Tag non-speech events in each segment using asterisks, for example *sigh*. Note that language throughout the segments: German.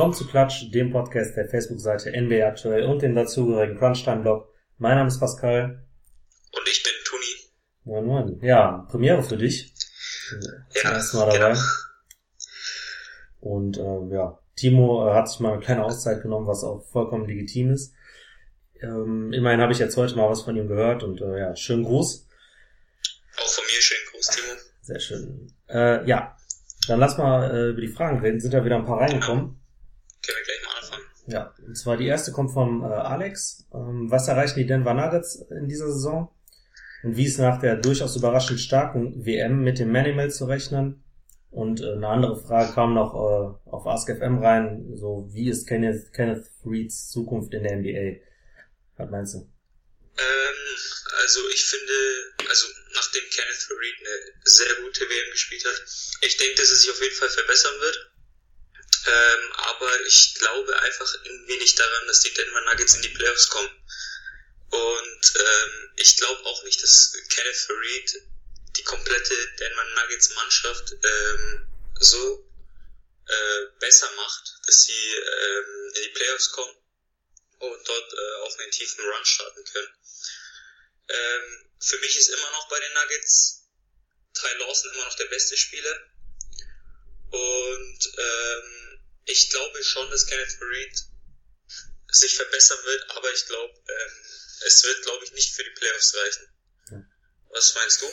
Willkommen zu Klatsch, dem Podcast der Facebook-Seite NBA aktuell und dem dazugehörigen Crunchtime-Blog. Mein Name ist Pascal. Und ich bin Toni. Moin Moin. Ja, Premiere für dich. Zum Ja, ersten Mal dabei. genau. Und äh, ja, Timo äh, hat sich mal eine kleine Auszeit genommen, was auch vollkommen legitim ist. Ähm, immerhin habe ich jetzt heute mal was von ihm gehört und äh, ja, schönen Gruß. Auch von mir schönen Gruß, Timo. Sehr schön. Äh, ja, dann lass mal äh, über die Fragen reden. Sind ja wieder ein paar reingekommen. Können wir gleich mal anfangen. Ja, und zwar die erste kommt vom äh, Alex. Ähm, was erreichen die Denver Nuggets in dieser Saison? Und wie ist nach der durchaus überraschend starken WM mit dem Manimal zu rechnen? Und äh, eine andere Frage kam noch äh, auf AskFM rein, so wie ist Kenneth, Kenneth Reeds Zukunft in der NBA? Was meinst du? Ähm, also ich finde, also nachdem Kenneth Reed eine sehr gute WM gespielt hat, ich denke, dass es sich auf jeden Fall verbessern wird. Ähm, aber ich glaube einfach irgendwie nicht daran, dass die Denver Nuggets in die Playoffs kommen. Und ähm, ich glaube auch nicht, dass Kenneth Reed die komplette Denver Nuggets Mannschaft ähm, so äh, besser macht, dass sie ähm, in die Playoffs kommen und dort äh, auf einen tiefen Run starten können. Ähm, für mich ist immer noch bei den Nuggets Ty Lawson immer noch der beste Spieler. Und ähm, ich glaube schon, dass Kenneth Reed sich verbessern wird, aber ich glaube, ähm, es wird, glaube ich, nicht für die Playoffs reichen. Ja. Was meinst du?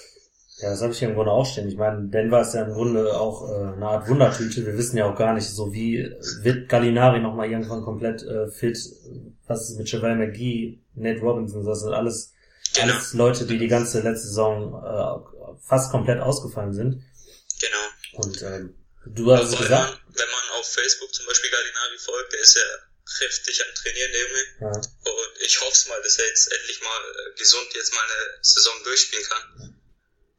Ja, das habe ich hier im Grunde auch stehen. Ich meine, Denver ist ja im Grunde auch äh, eine Art Wundertüte. Wir wissen ja auch gar nicht, so wie wird Gallinari nochmal irgendwann komplett äh, fit. Was ist mit Chevelle McGee, Nate Robinson, das sind alles, Genau. alles Leute, die die ganze letzte Saison äh, fast komplett ausgefallen sind. Genau. Und ähm, du hast es Wobei gesagt. man, wenn man auf Facebook zum Beispiel Gallinari folgt, der ist ja kräftig am Trainieren, der Junge. Ja, Und ich hoffe mal, dass er jetzt endlich mal äh, gesund jetzt mal eine Saison durchspielen kann.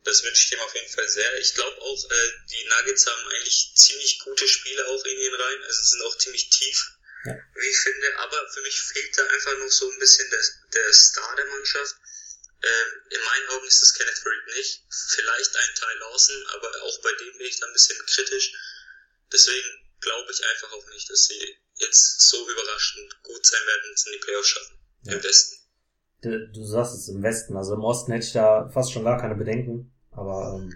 Das wünsche ich ihm auf jeden Fall sehr. Ich glaube auch, äh, die Nuggets haben eigentlich ziemlich gute Spiele auch in den Reihen. Also sind auch ziemlich tief, Ja. wie ich finde. Aber für mich fehlt da einfach noch so ein bisschen der, der Star der Mannschaft. Ähm, in meinen Augen ist das Kenneth Reed nicht. Vielleicht ein Ty Lawson, aber auch bei dem bin ich da ein bisschen kritisch. Deswegen glaube ich einfach auch nicht, dass sie jetzt so überraschend gut sein werden, es in die Playoffs schaffen. Ja. Im Westen. du, du sagst es im Westen. Also im Osten hätte ich da fast schon gar keine Bedenken. Aber ähm,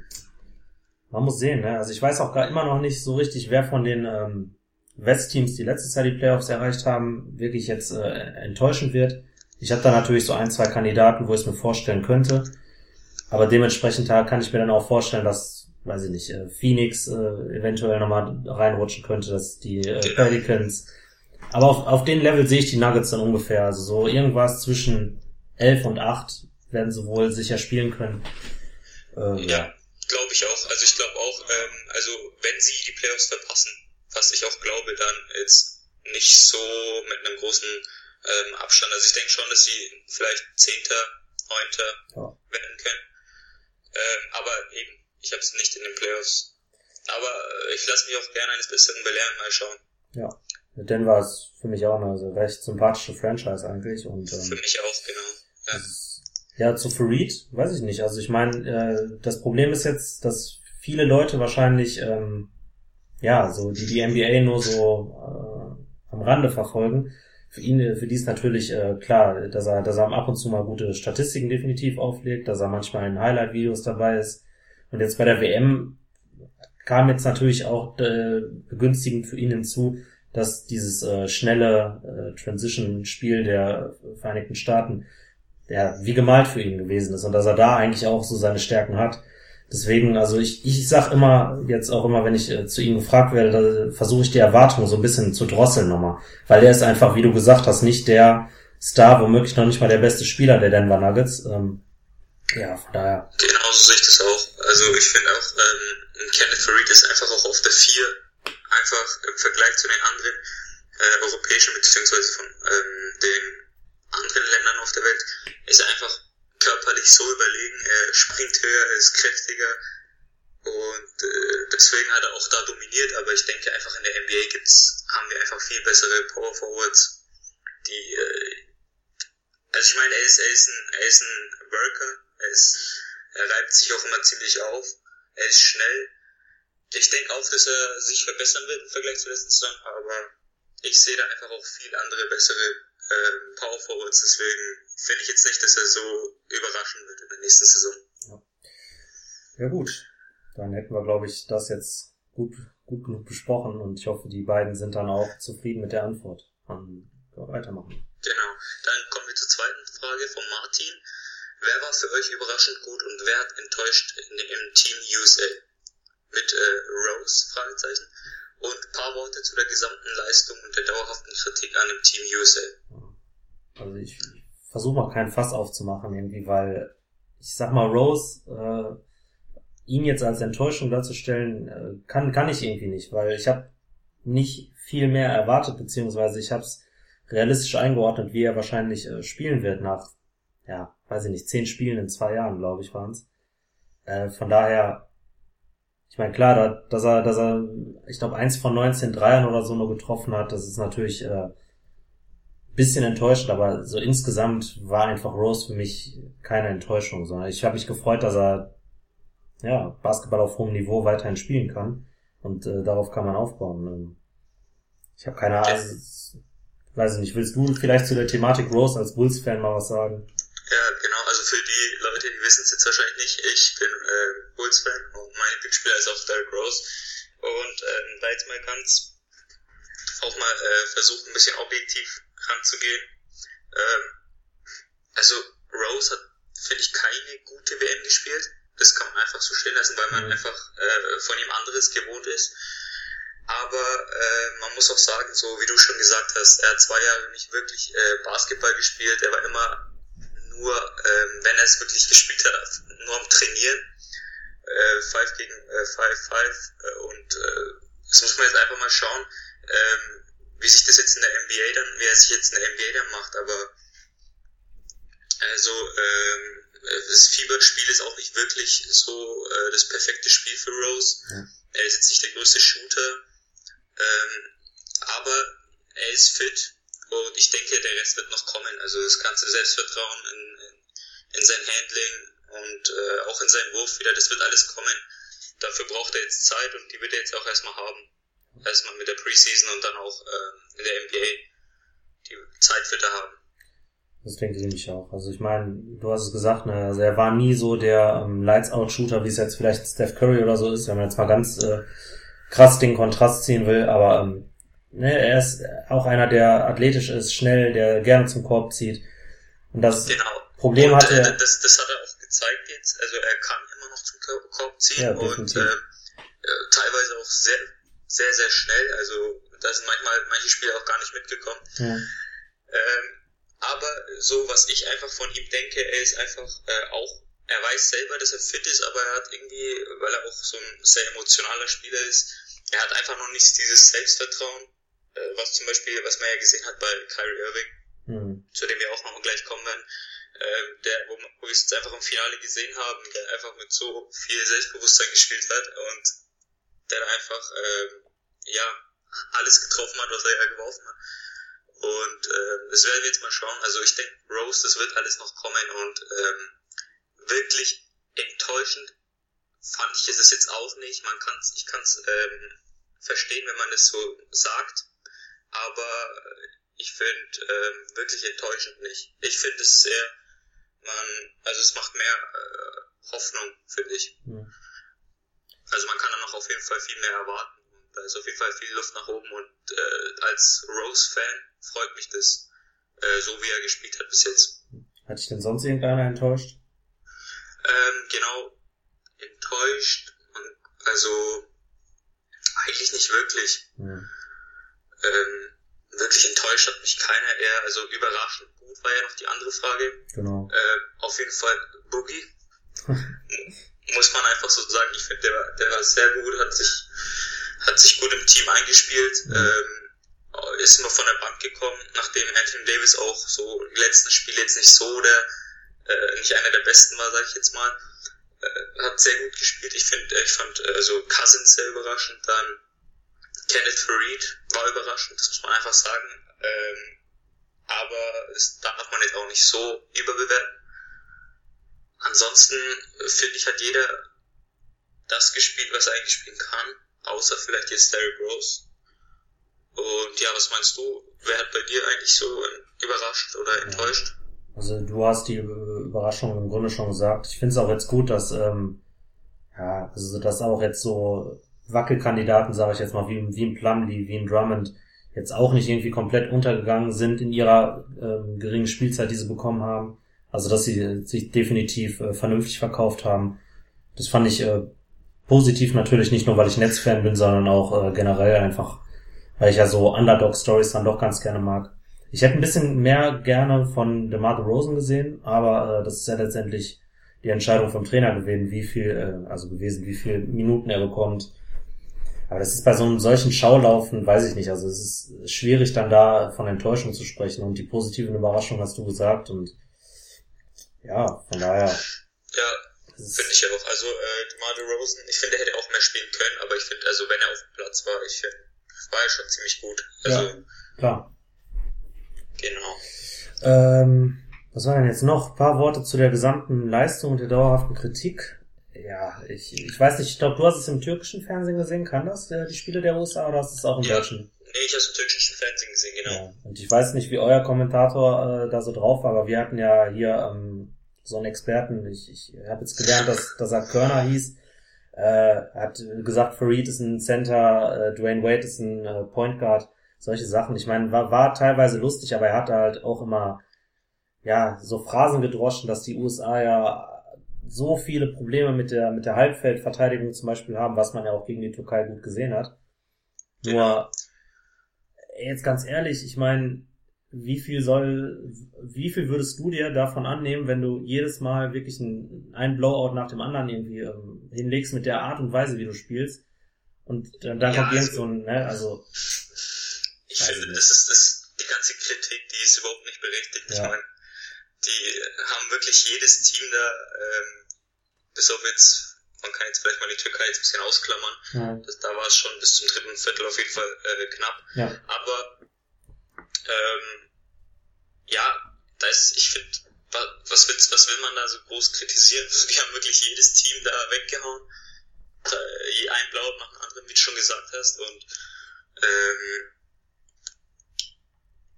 man muss sehen, ne? Also ich weiß auch gar immer noch nicht so richtig, wer von den ähm, Westteams, die letztes Jahr die Playoffs erreicht haben, wirklich jetzt äh, enttäuschend wird. Ich habe da natürlich so ein, zwei Kandidaten, wo ich es mir vorstellen könnte. Aber dementsprechend da kann ich mir dann auch vorstellen, dass, weiß ich nicht, äh, Phoenix äh, eventuell nochmal reinrutschen könnte, dass die äh. Pelicans. Aber auf, auf den Level sehe ich die Nuggets dann ungefähr. Also so irgendwas zwischen 11 und 8 werden sie wohl sicher spielen können. Äh, Ja, glaube ich auch. Also ich glaube auch, ähm, also wenn sie die Playoffs verpassen, was ich auch glaube, dann jetzt nicht so mit einem großen ähm, Abstand. Also ich denke schon, dass sie vielleicht Zehnter, Neunter Ja. werden können. Ähm, aber eben, ich habe es nicht in den Playoffs. Aber äh, ich lasse mich auch gerne eines Besseren belehren, mal schauen. Ja. Denver ist für mich auch eine also recht sympathische Franchise eigentlich und Für ähm, mich auch, genau. Ja. ist- ja zu Farid weiß ich nicht. Also ich meine, äh, das Problem ist jetzt, dass viele Leute wahrscheinlich ähm, ja so die die NBA nur so äh, am Rande verfolgen. Für ihn, äh, für die ist natürlich äh, klar, dass er, dass er ab und zu mal gute Statistiken definitiv auflegt, dass er manchmal in Highlight-Videos dabei ist. Und jetzt bei der WM kam jetzt natürlich auch äh, begünstigend für ihn hinzu, dass dieses äh, schnelle äh, Transition-Spiel der Vereinigten Staaten ja, wie gemalt für ihn gewesen ist und dass er da eigentlich auch so seine Stärken hat. Deswegen, also ich, ich sag immer, jetzt auch immer, wenn ich äh, zu ihm gefragt werde, versuche ich die Erwartungen so ein bisschen zu drosseln nochmal. Weil er ist einfach, wie du gesagt hast, nicht der Star, womöglich noch nicht mal der beste Spieler der Denver Nuggets. Ähm, ja, von daher. Genau so sehe ich das auch. Also ich finde auch, ähm, Kenneth Farid ist einfach auch auf der 4 einfach im Vergleich zu den anderen äh, europäischen beziehungsweise von ähm, den anderen Ländern auf der Welt ist er einfach körperlich so überlegen. Er springt höher, er ist kräftiger und äh, deswegen hat er auch da dominiert. Aber ich denke einfach in der NBA gibt's haben wir einfach viel bessere Power Forwards, die äh, also ich meine, er ist, er ist ein, er ist ein Worker, er ist, er reibt sich auch immer ziemlich auf, er ist schnell. Ich denke auch, dass er sich verbessern wird im Vergleich zur letzten Saison, aber ich sehe da einfach auch viel andere bessere äh, Power Forwards, deswegen finde ich jetzt nicht, dass er so überraschen wird in der nächsten Saison. Ja, ja gut, dann hätten wir, glaube ich, das jetzt gut, gut genug besprochen und ich hoffe, die beiden sind dann auch zufrieden mit der Antwort. Dann weitermachen. Genau, dann kommen wir zur zweiten Frage von Martin. Wer war für euch überraschend gut und wer hat enttäuscht in, im Team USA? Mit äh, Rose? Fragezeichen. Und ein paar Worte zu der gesamten Leistung und der dauerhaften Kritik an dem Team USA. Also ich, ich versuche mal kein Fass aufzumachen irgendwie, weil ich sag mal, Rose, äh, ihn jetzt als Enttäuschung darzustellen, äh, kann, kann ich irgendwie nicht, weil ich habe nicht viel mehr erwartet, beziehungsweise ich habe es realistisch eingeordnet, wie er wahrscheinlich äh, spielen wird nach ja, weiß ich nicht, zehn Spielen in zwei Jahren, glaube ich, waren's. Äh, von daher, ich meine, klar, da, dass er, dass er, ich glaube, eins von 19 Dreiern oder so nur getroffen hat, das ist natürlich äh, bisschen enttäuscht, aber so insgesamt war einfach Rose für mich keine Enttäuschung, sondern ich habe mich gefreut, dass er ja Basketball auf hohem Niveau weiterhin spielen kann und äh, darauf kann man aufbauen. Ähm, ich habe keine Ahnung, weiß ich nicht, willst du vielleicht zu der Thematik Rose als Bulls-Fan mal was sagen? Ja, genau. Also für die Leute, die wissen es jetzt wahrscheinlich nicht, ich bin äh, Bulls-Fan und mein Lieblingsspieler ist auch Derrick Rose. Und ähm, da jetzt mal ganz auch mal äh, versucht, ein bisschen objektiv ranzugehen. Ähm, also Rose hat, finde ich, keine gute WM gespielt. Das kann man einfach so stehen lassen, weil man mhm. einfach äh, von ihm anderes gewohnt ist. Aber äh, man muss auch sagen, so wie du schon gesagt hast, er hat zwei Jahre nicht wirklich äh, Basketball gespielt. Er war immer nur, ähm, wenn er es wirklich gespielt hat, nur am Trainieren. Äh, five gegen äh, five, five. Äh, und äh, das muss man jetzt einfach mal schauen, ähm, wie sich das jetzt in der NBA dann, wie er sich jetzt in der NBA dann macht. Aber also ähm, das Fieberspiel ist auch nicht wirklich so äh, das perfekte Spiel für Rose. Ja. Er ist jetzt nicht der größte Shooter, ähm, aber er ist fit und ich denke, der Rest wird noch kommen. Also das ganze Selbstvertrauen in, in, in sein Handling und äh, auch in seinen Wurf wieder, das wird alles kommen. Dafür braucht er jetzt Zeit und die wird er jetzt auch erstmal haben. Erstmal mit der Preseason und dann auch äh, in der NBA. Die Zeit wird er haben. Das denke ich nämlich auch. Also ich meine, du hast es gesagt, ne, also er war nie so der ähm, Lights-Out-Shooter, wie es jetzt vielleicht Steph Curry oder so ist, wenn man jetzt mal ganz äh, krass den Kontrast ziehen will, aber ähm, Ne, er ist auch einer, der athletisch ist, schnell, der gerne zum Korb zieht. Und das genau. Problem und, hatte er. Das, das hat er auch gezeigt jetzt. Also er kann immer noch zum Korb ziehen ja, und äh, äh, teilweise auch sehr, sehr, sehr schnell. Also da sind manchmal manche Spieler auch gar nicht mitgekommen. Ja. Ähm, aber so, was ich einfach von ihm denke, er ist einfach äh, auch, er weiß selber, dass er fit ist, aber er hat irgendwie, weil er auch so ein sehr emotionaler Spieler ist, er hat einfach noch nicht dieses Selbstvertrauen, äh, was zum Beispiel, was man ja gesehen hat bei Kyrie Irving, mhm. zu dem wir auch noch gleich kommen werden, äh, der, wo, wo wir es jetzt einfach im Finale gesehen haben, der einfach mit so viel Selbstbewusstsein gespielt hat und der einfach, äh, ja, alles getroffen hat, was er ja geworfen hat. Und äh, das werden wir jetzt mal schauen. Also ich denke, Rose, das wird alles noch kommen und ähm, wirklich enttäuschend fand ich es jetzt auch nicht. Man kann's, ich kann es ähm, verstehen, wenn man das so sagt aber ich finde ähm, wirklich enttäuschend nicht. Ich finde, es ist eher, man, also es macht mehr äh, Hoffnung, finde ich. Ja. Also man kann dann noch auf jeden Fall viel mehr erwarten. Da ist auf jeden Fall viel Luft nach oben und äh, als Rose-Fan freut mich das, äh, so wie er gespielt hat bis jetzt. Hat dich denn sonst irgendeiner enttäuscht? Ähm, genau, enttäuscht. Und, also eigentlich nicht wirklich. Ja. Ähm, wirklich enttäuscht hat mich keiner eher, also überraschend gut war ja noch die andere Frage. Genau. Äh, auf jeden Fall Boogie. *laughs* Muss man einfach so sagen, ich finde, der, war, der war sehr gut, hat sich, hat sich gut im Team eingespielt, mhm. ähm, ist immer von der Bank gekommen, nachdem Anthony Davis auch so die letzten Spiele jetzt nicht so der, äh, nicht einer der besten war, sage ich jetzt mal. Äh, hat sehr gut gespielt. Ich finde, ich fand also Cousins sehr überraschend, dann Kenneth Farid war überraschend, das muss man einfach sagen. Ähm, aber das darf man jetzt auch nicht so überbewerten. Ansonsten finde ich, hat jeder das gespielt, was er eigentlich spielen kann, außer vielleicht jetzt Derrick Rose. Und ja, was meinst du? Wer hat bei dir eigentlich so überrascht oder enttäuscht? Also du hast die Überraschung im Grunde schon gesagt. Ich finde es auch jetzt gut, dass ähm, ja, also dass auch jetzt so Wackelkandidaten, sage ich jetzt mal, wie, wie ein Plumlee, wie ein Drummond, jetzt auch nicht irgendwie komplett untergegangen sind in ihrer ähm, geringen Spielzeit, die sie bekommen haben. Also dass sie sich definitiv äh, vernünftig verkauft haben. Das fand ich äh, positiv natürlich nicht nur, weil ich Netzfan bin, sondern auch äh, generell einfach, weil ich ja so Underdog-Stories dann doch ganz gerne mag. Ich hätte ein bisschen mehr gerne von DeMar Rosen gesehen, aber äh, das ist ja letztendlich die Entscheidung vom Trainer gewesen, wie viel, äh, also gewesen, wie viel Minuten er bekommt. Aber das ist bei so einem solchen Schaulaufen, weiß ich nicht. Also es ist schwierig, dann da von Enttäuschung zu sprechen. Und die positiven Überraschungen hast du gesagt. Und ja, von daher. Ja, finde ich auch. Also äh, DeMar Rosen, ich finde, er hätte auch mehr spielen können, aber ich finde, also wenn er auf dem Platz war, ich finde, war er schon ziemlich gut. Also, ja, klar. Genau. Ähm, was war denn jetzt noch? Ein paar Worte zu der gesamten Leistung und der dauerhaften Kritik. Ja, ich, ich weiß nicht, ich glaube, du hast es im türkischen Fernsehen gesehen, kann das, äh, die Spiele der USA, oder hast du es auch im ja. deutschen? Nee, ich habe es im türkischen Fernsehen gesehen, genau. Ja. Und ich weiß nicht, wie euer Kommentator äh, da so drauf war, aber wir hatten ja hier ähm, so einen Experten, ich, ich habe jetzt gelernt, dass, dass er Körner hieß, äh, hat gesagt, Farid ist ein Center, äh, Dwayne Wade ist ein äh, Point Guard, solche Sachen. Ich meine, war, war teilweise lustig, aber er hatte halt auch immer ja so Phrasen gedroschen, dass die USA ja so viele Probleme mit der mit der Halbfeldverteidigung zum Beispiel haben, was man ja auch gegen die Türkei gut gesehen hat. Nur jetzt ganz ehrlich, ich meine, wie viel soll, wie viel würdest du dir davon annehmen, wenn du jedes Mal wirklich ein, ein Blowout nach dem anderen irgendwie ähm, hinlegst mit der Art und Weise, wie du spielst? Und dann, dann ja, kommt irgend so ein, ne, also. Ich finde, das ist das, die ganze Kritik, die ist überhaupt nicht berechtigt. Ja. Ich meine, die haben wirklich jedes Team da, ähm, bis auf jetzt, man kann jetzt vielleicht mal die Türkei jetzt ein bisschen ausklammern, ja. das, da war es schon bis zum dritten Viertel auf jeden Fall äh, knapp. Ja. Aber ähm, ja, da ist, ich finde, was, will, was will man da so groß kritisieren? *laughs* Also, die haben wirklich jedes Team da weggehauen. Da, ein Blau nach dem anderen, wie du schon gesagt hast. Und ähm,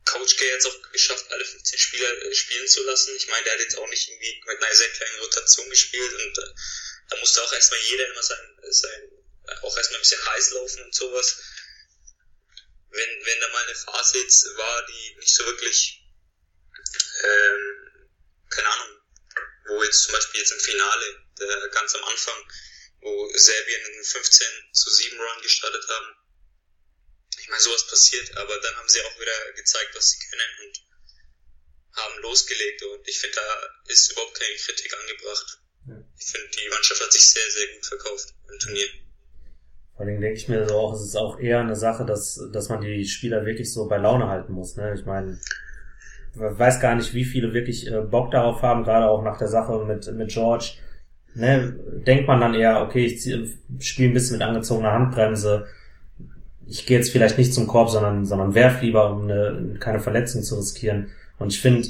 Coach Gay hat es auch geschafft, alle 15 Spieler äh, spielen zu lassen. Ich meine, der hat jetzt auch nicht irgendwie mit einer sehr kleinen Rotation gespielt und äh, da musste auch erstmal jeder immer sein, sein auch erstmal ein bisschen heiß laufen und sowas. Wenn, wenn da mal eine Phase jetzt war, die nicht so wirklich, ähm, keine Ahnung, wo jetzt zum Beispiel jetzt im Finale, der, ganz am Anfang, wo Serbien einen 15 zu 7 Run gestartet haben, ich meine, sowas passiert, aber dann haben sie auch wieder gezeigt, was sie können und haben losgelegt und ich finde, da ist überhaupt keine Kritik angebracht. Ja. Ich finde, die Mannschaft hat sich sehr, sehr gut verkauft im Turnier. Vor allem denke ich mir so auch, es ist auch eher eine Sache, dass, dass man die Spieler wirklich so bei Laune halten muss. Ne? Ich meine, weiß gar nicht, wie viele wirklich äh, Bock darauf haben, gerade auch nach der Sache mit, mit George. Ne? Denkt man dann eher, okay, ich spiele ein bisschen mit angezogener Handbremse ich gehe jetzt vielleicht nicht zum Korb, sondern, sondern werf lieber, um eine, keine Verletzung zu riskieren. Und ich finde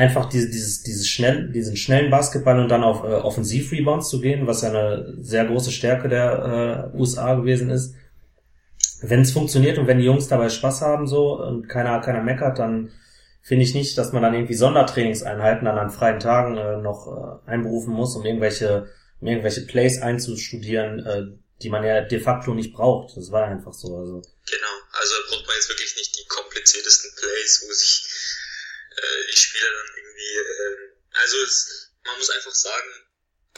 einfach diese, dieses, dieses schnell, diesen schnellen Basketball und dann auf äh, Offensiv-Rebounds zu gehen, was ja eine sehr große Stärke der äh, USA gewesen ist. Wenn es funktioniert und wenn die Jungs dabei Spaß haben so und keiner, keiner meckert, dann finde ich nicht, dass man dann irgendwie Sondertrainingseinheiten dann an freien Tagen äh, noch äh, einberufen muss, um irgendwelche, um irgendwelche Plays einzustudieren, äh, die man ja de facto nicht braucht. Das war einfach so. Also. Genau, also braucht man jetzt wirklich nicht die kompliziertesten Plays, wo sich äh, die Spieler dann irgendwie. Äh, also es, man muss einfach sagen,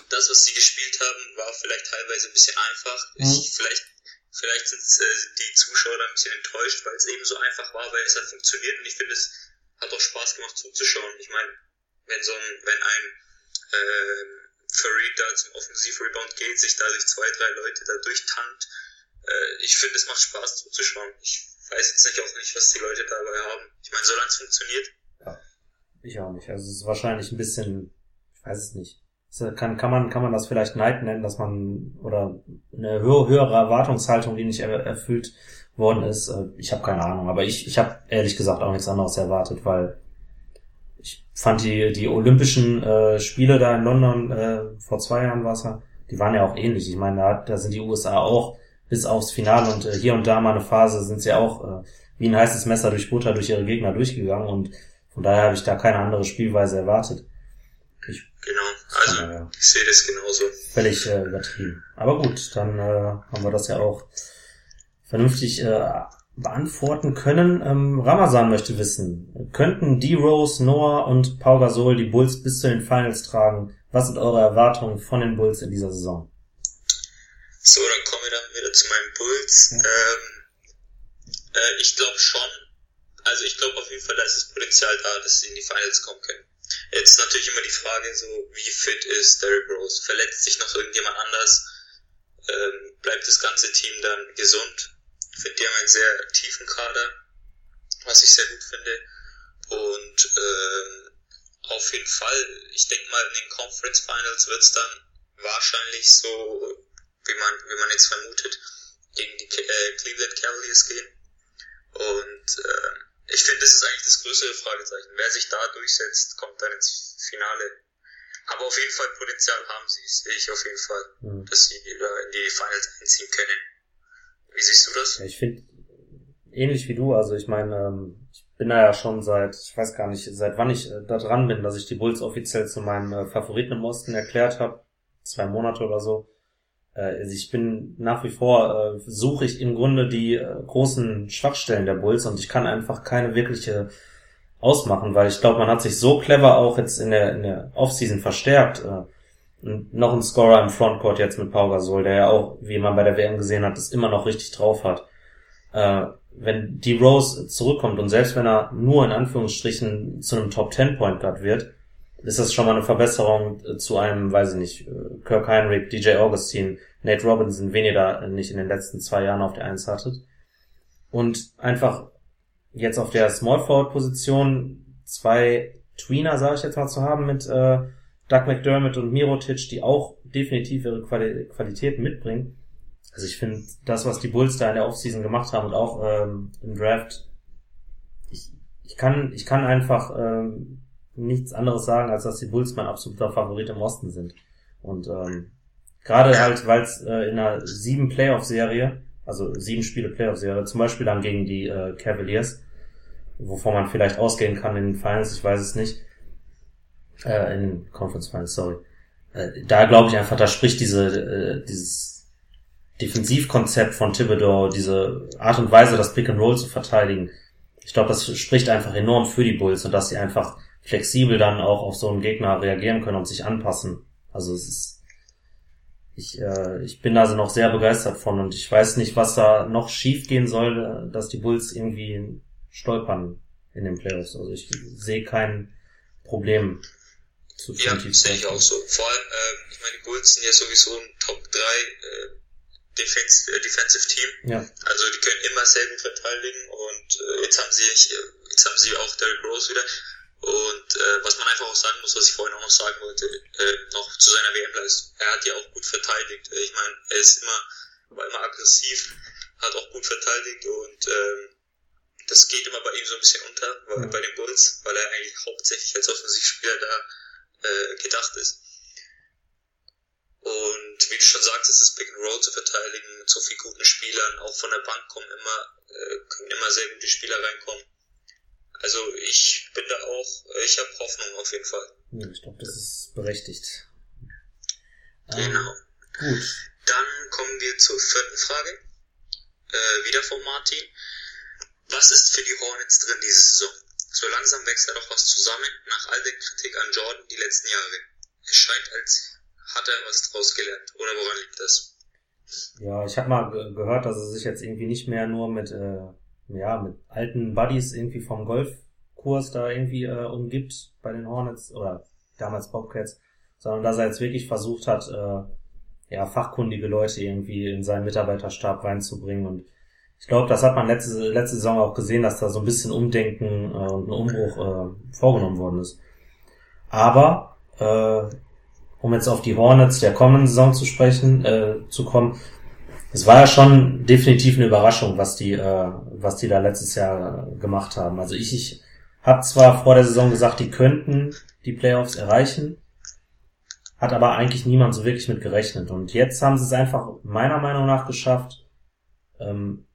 das, was sie gespielt haben, war vielleicht teilweise ein bisschen einfach. Mhm. Ich, vielleicht vielleicht sind äh, die Zuschauer da ein bisschen enttäuscht, weil es eben so einfach war, weil es hat funktioniert und ich finde, es hat auch Spaß gemacht zuzuschauen. Ich meine, wenn so ein, wenn ein äh, Farid da zum Offensivrebound geht, sich da durch zwei, drei Leute da durchtankt. Äh, ich finde, es macht Spaß zuzuschauen. Ich weiß jetzt nicht auch nicht, was die Leute dabei haben. Ich meine, solange es funktioniert. Ich auch nicht. Also es ist wahrscheinlich ein bisschen, ich weiß es nicht. Kann, kann man, kann man das vielleicht Neid nennen, dass man, oder eine höhere, Erwartungshaltung, die nicht erfüllt worden ist. Äh, ich habe keine Ahnung, aber ich, ich habe ehrlich gesagt auch nichts anderes erwartet, weil ich fand die, die Olympischen äh, Spiele da in London, äh, vor zwei Jahren war ja, die waren ja auch ähnlich. Ich meine, da, da sind die USA auch bis aufs Finale und äh, hier und da mal eine Phase sind sie auch äh, wie ein heißes Messer durch Butter durch ihre Gegner durchgegangen und von daher habe ich da keine andere Spielweise erwartet. Ich, genau, also ja, ich sehe das genauso. Völlig äh, übertrieben. Aber gut, dann äh, haben wir das ja auch vernünftig äh, beantworten können. Ähm, Ramazan möchte wissen, könnten D-Rose, Noah und Pau Gasol die Bulls bis zu den Finals tragen? Was sind eure Erwartungen von den Bulls in dieser Saison? So, dann kommen wir dann wieder zu meinen Bulls. Ja. Ähm, äh, ich glaube schon, also ich glaube auf jeden Fall, da ist das Potenzial da, dass sie in die Finals kommen können. Jetzt ist natürlich immer die Frage so, wie fit ist Derrick Rose? Verletzt sich noch irgendjemand anders? Ähm, bleibt das ganze Team dann gesund? Ich finde, die haben einen sehr tiefen Kader, was ich sehr gut finde. Und ähm, auf jeden Fall, ich denke mal, in den Conference Finals wird es dann wahrscheinlich so, wie man, wie man jetzt vermutet, gegen die äh, Cleveland Cavaliers gehen. Und äh, ich finde, das ist eigentlich das größere Fragezeichen. Wer sich da durchsetzt, kommt dann ins Finale. Aber auf jeden Fall Potenzial haben sie, sehe ich auf jeden Fall, mhm. dass sie da in die Finals einziehen können. Wie siehst du das? Ich finde ähnlich wie du. Also ich meine, ähm, ich bin da ja schon seit, ich weiß gar nicht, seit wann ich äh, da dran bin, dass ich die Bulls offiziell zu meinem äh, Favoriten im Osten erklärt habe. Zwei Monate oder so. Äh, also ich bin nach wie vor, suche ich im Grunde die großen Schwachstellen der Bulls und ich kann einfach keine wirkliche ausmachen, weil ich glaube, man hat sich so clever auch jetzt in der, in der Offseason verstärkt und noch ein Scorer im Frontcourt jetzt mit Pau Gasol, der ja auch, wie man bei der WM gesehen hat, das immer noch richtig drauf hat. Äh, wenn die Rose zurückkommt und selbst wenn er nur in Anführungsstrichen zu einem Top 10 Point Guard wird, ist das schon mal eine Verbesserung äh, zu einem, weiß ich nicht, äh, Kirk Heinrich, DJ Augustine, Nate Robinson, wen ihr da nicht in den letzten zwei Jahren auf der Eins hattet. Und einfach jetzt auf der Small Forward Position zwei Tweener, sage ich jetzt mal, zu haben mit äh, Doug McDermott und Mirotic, die auch definitiv ihre Quali Qualitäten mitbringen. Also ich finde, das, was die Bulls da in der Offseason gemacht haben und auch ähm, im Draft, ich, ich kann, ich kann einfach ähm, nichts anderes sagen, als dass die Bulls mein absoluter Favorit im Osten sind. Und ähm, gerade halt, weil es äh, in einer sieben Playoff-Serie, also sieben Spiele Playoff-Serie, zum Beispiel dann gegen die äh, Cavaliers, wovon man vielleicht ausgehen kann in den Finals, ich weiß es nicht, äh, in Conference Finals, sorry. Äh, da glaube ich einfach, da spricht diese, äh, dieses Defensivkonzept von Thibodeau, diese Art und Weise, das Pick and Roll zu verteidigen. Ich glaube, das spricht einfach enorm für die Bulls und dass sie einfach flexibel dann auch auf so einen Gegner reagieren können und sich anpassen. Also es ist, ich, äh, ich bin also noch sehr begeistert von und ich weiß nicht, was da noch schief gehen soll, dass die Bulls irgendwie stolpern in den Playoffs. Also ich sehe kein Problem zu Ja, sehe ich auch so. Vor allem, äh, ich meine, die Bulls sind ja sowieso ein Top 3 äh, Defense, äh, Defensive Team. Ja. Also die können immer sehr gut verteidigen und äh, jetzt haben sie jetzt haben sie auch Derrick Rose wieder. Und äh, was man einfach auch sagen muss, was ich vorhin auch noch sagen wollte, äh, noch zu seiner WM-Leistung. Er hat ja auch gut verteidigt. Ich meine, er ist immer, war immer aggressiv, hat auch gut verteidigt und ähm, das geht immer bei ihm so ein bisschen unter, weil, bei den Bulls, weil er eigentlich hauptsächlich als Offensivspieler da äh, gedacht ist. Und wie du schon sagtest, das Pick and Roll zu verteidigen mit so vielen guten Spielern, auch von der Bank kommen immer, äh, können immer sehr gute Spieler reinkommen. Also ich bin da auch, äh, ich habe Hoffnung auf jeden Fall. Ja, ich glaube, das ist berechtigt. Genau. Ähm, gut. Dann kommen wir zur vierten Frage. Äh, wieder von Martin. Was ist für die Hornets drin diese Saison? So langsam wächst da doch was zusammen, nach all der Kritik an Jordan die letzten Jahre. Es scheint, als hat er was draus gelernt. Oder woran liegt das? Ja, ich habe mal ge gehört, dass er sich jetzt irgendwie nicht mehr nur mit, äh, ja, mit alten Buddies irgendwie vom Golfkurs da irgendwie äh, umgibt bei den Hornets oder damals Bobcats, sondern dass er jetzt wirklich versucht hat, äh, ja, fachkundige Leute irgendwie in seinen Mitarbeiterstab reinzubringen und ich glaube, das hat man letzte, letzte Saison auch gesehen, dass da so ein bisschen Umdenken äh, und ein Umbruch äh, vorgenommen worden ist. Aber äh, um jetzt auf die Hornets der kommenden Saison zu sprechen, äh, zu kommen, es war ja schon definitiv eine Überraschung, was die, äh, was die da letztes Jahr gemacht haben. Also ich, ich habe zwar vor der Saison gesagt, die könnten die Playoffs erreichen, hat aber eigentlich niemand so wirklich mit gerechnet. Und jetzt haben sie es einfach meiner Meinung nach geschafft, ähm,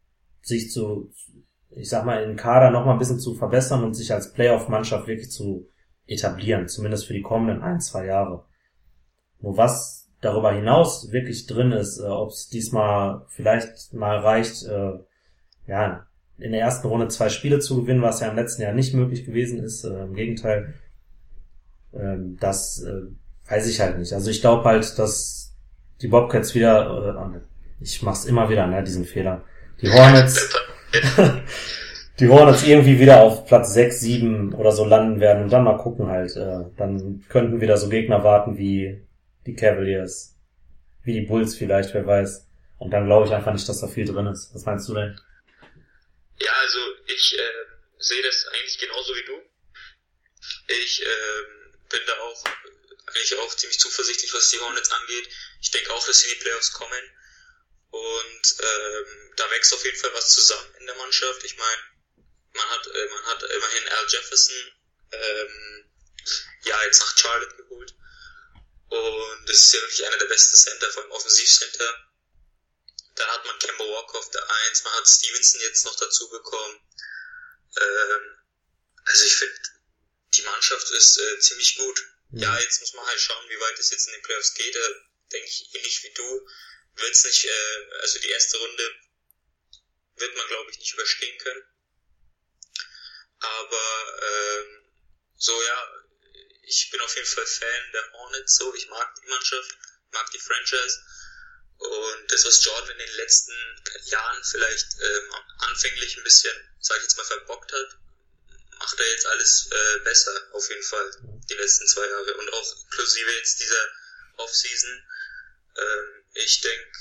sich zu, ich sag mal, in Kader noch mal ein bisschen zu verbessern und sich als Playoff-Mannschaft wirklich zu etablieren, zumindest für die kommenden ein, zwei Jahre. Nur was darüber hinaus wirklich drin ist, äh, ob es diesmal vielleicht mal reicht, äh, ja, in der ersten Runde zwei Spiele zu gewinnen, was ja im letzten Jahr nicht möglich gewesen ist. Äh, Im Gegenteil, äh, das äh, weiß ich halt nicht. Also ich glaube halt, dass die Bobcats wieder, äh, ich mach's immer wieder, ne, diesen Fehler. Die Hornets, *laughs* *laughs* die Hornets irgendwie wieder auf Platz 6, 7 oder so landen werden und dann mal gucken halt. Äh, dann könnten wieder so Gegner warten wie die Cavaliers, wie die Bulls vielleicht, wer weiß. Und dann glaube ich einfach nicht, dass da viel drin ist. Was meinst du denn? Ja, also ich äh, sehe das eigentlich genauso wie du. Ich äh, bin da auch eigentlich auch ziemlich zuversichtlich, was die Hornets angeht. Ich denke auch, dass sie in die Playoffs kommen. Und ähm, da wächst auf jeden Fall was zusammen in der Mannschaft. Ich meine, man hat, äh, man hat immerhin Al Jefferson ähm, ja jetzt nach Charlotte geholt. Und das ist ja wirklich einer der besten Center, vor allem Offensivcenter. Dann hat man Kemba Walker auf der 1, man hat Stevenson jetzt noch dazu bekommen. Ähm, also ich finde, die Mannschaft ist äh, ziemlich gut. Mhm. Ja, jetzt muss man halt schauen, wie weit es jetzt in den Playoffs geht. Da denke ich ähnlich wie du, wird es nicht, äh, also die erste Runde wird man glaube ich nicht überstehen können. Aber ähm, so ja, ich bin auf jeden Fall Fan der Hornets so, ich mag die Mannschaft, mag die Franchise. Und das, was Jordan in den letzten Jahren vielleicht ähm, anfänglich ein bisschen, sag ich jetzt mal, verbockt hat, macht er jetzt alles äh, besser, auf jeden Fall, die letzten zwei Jahre. Und auch inklusive jetzt dieser Offseason. Ähm, ich denke,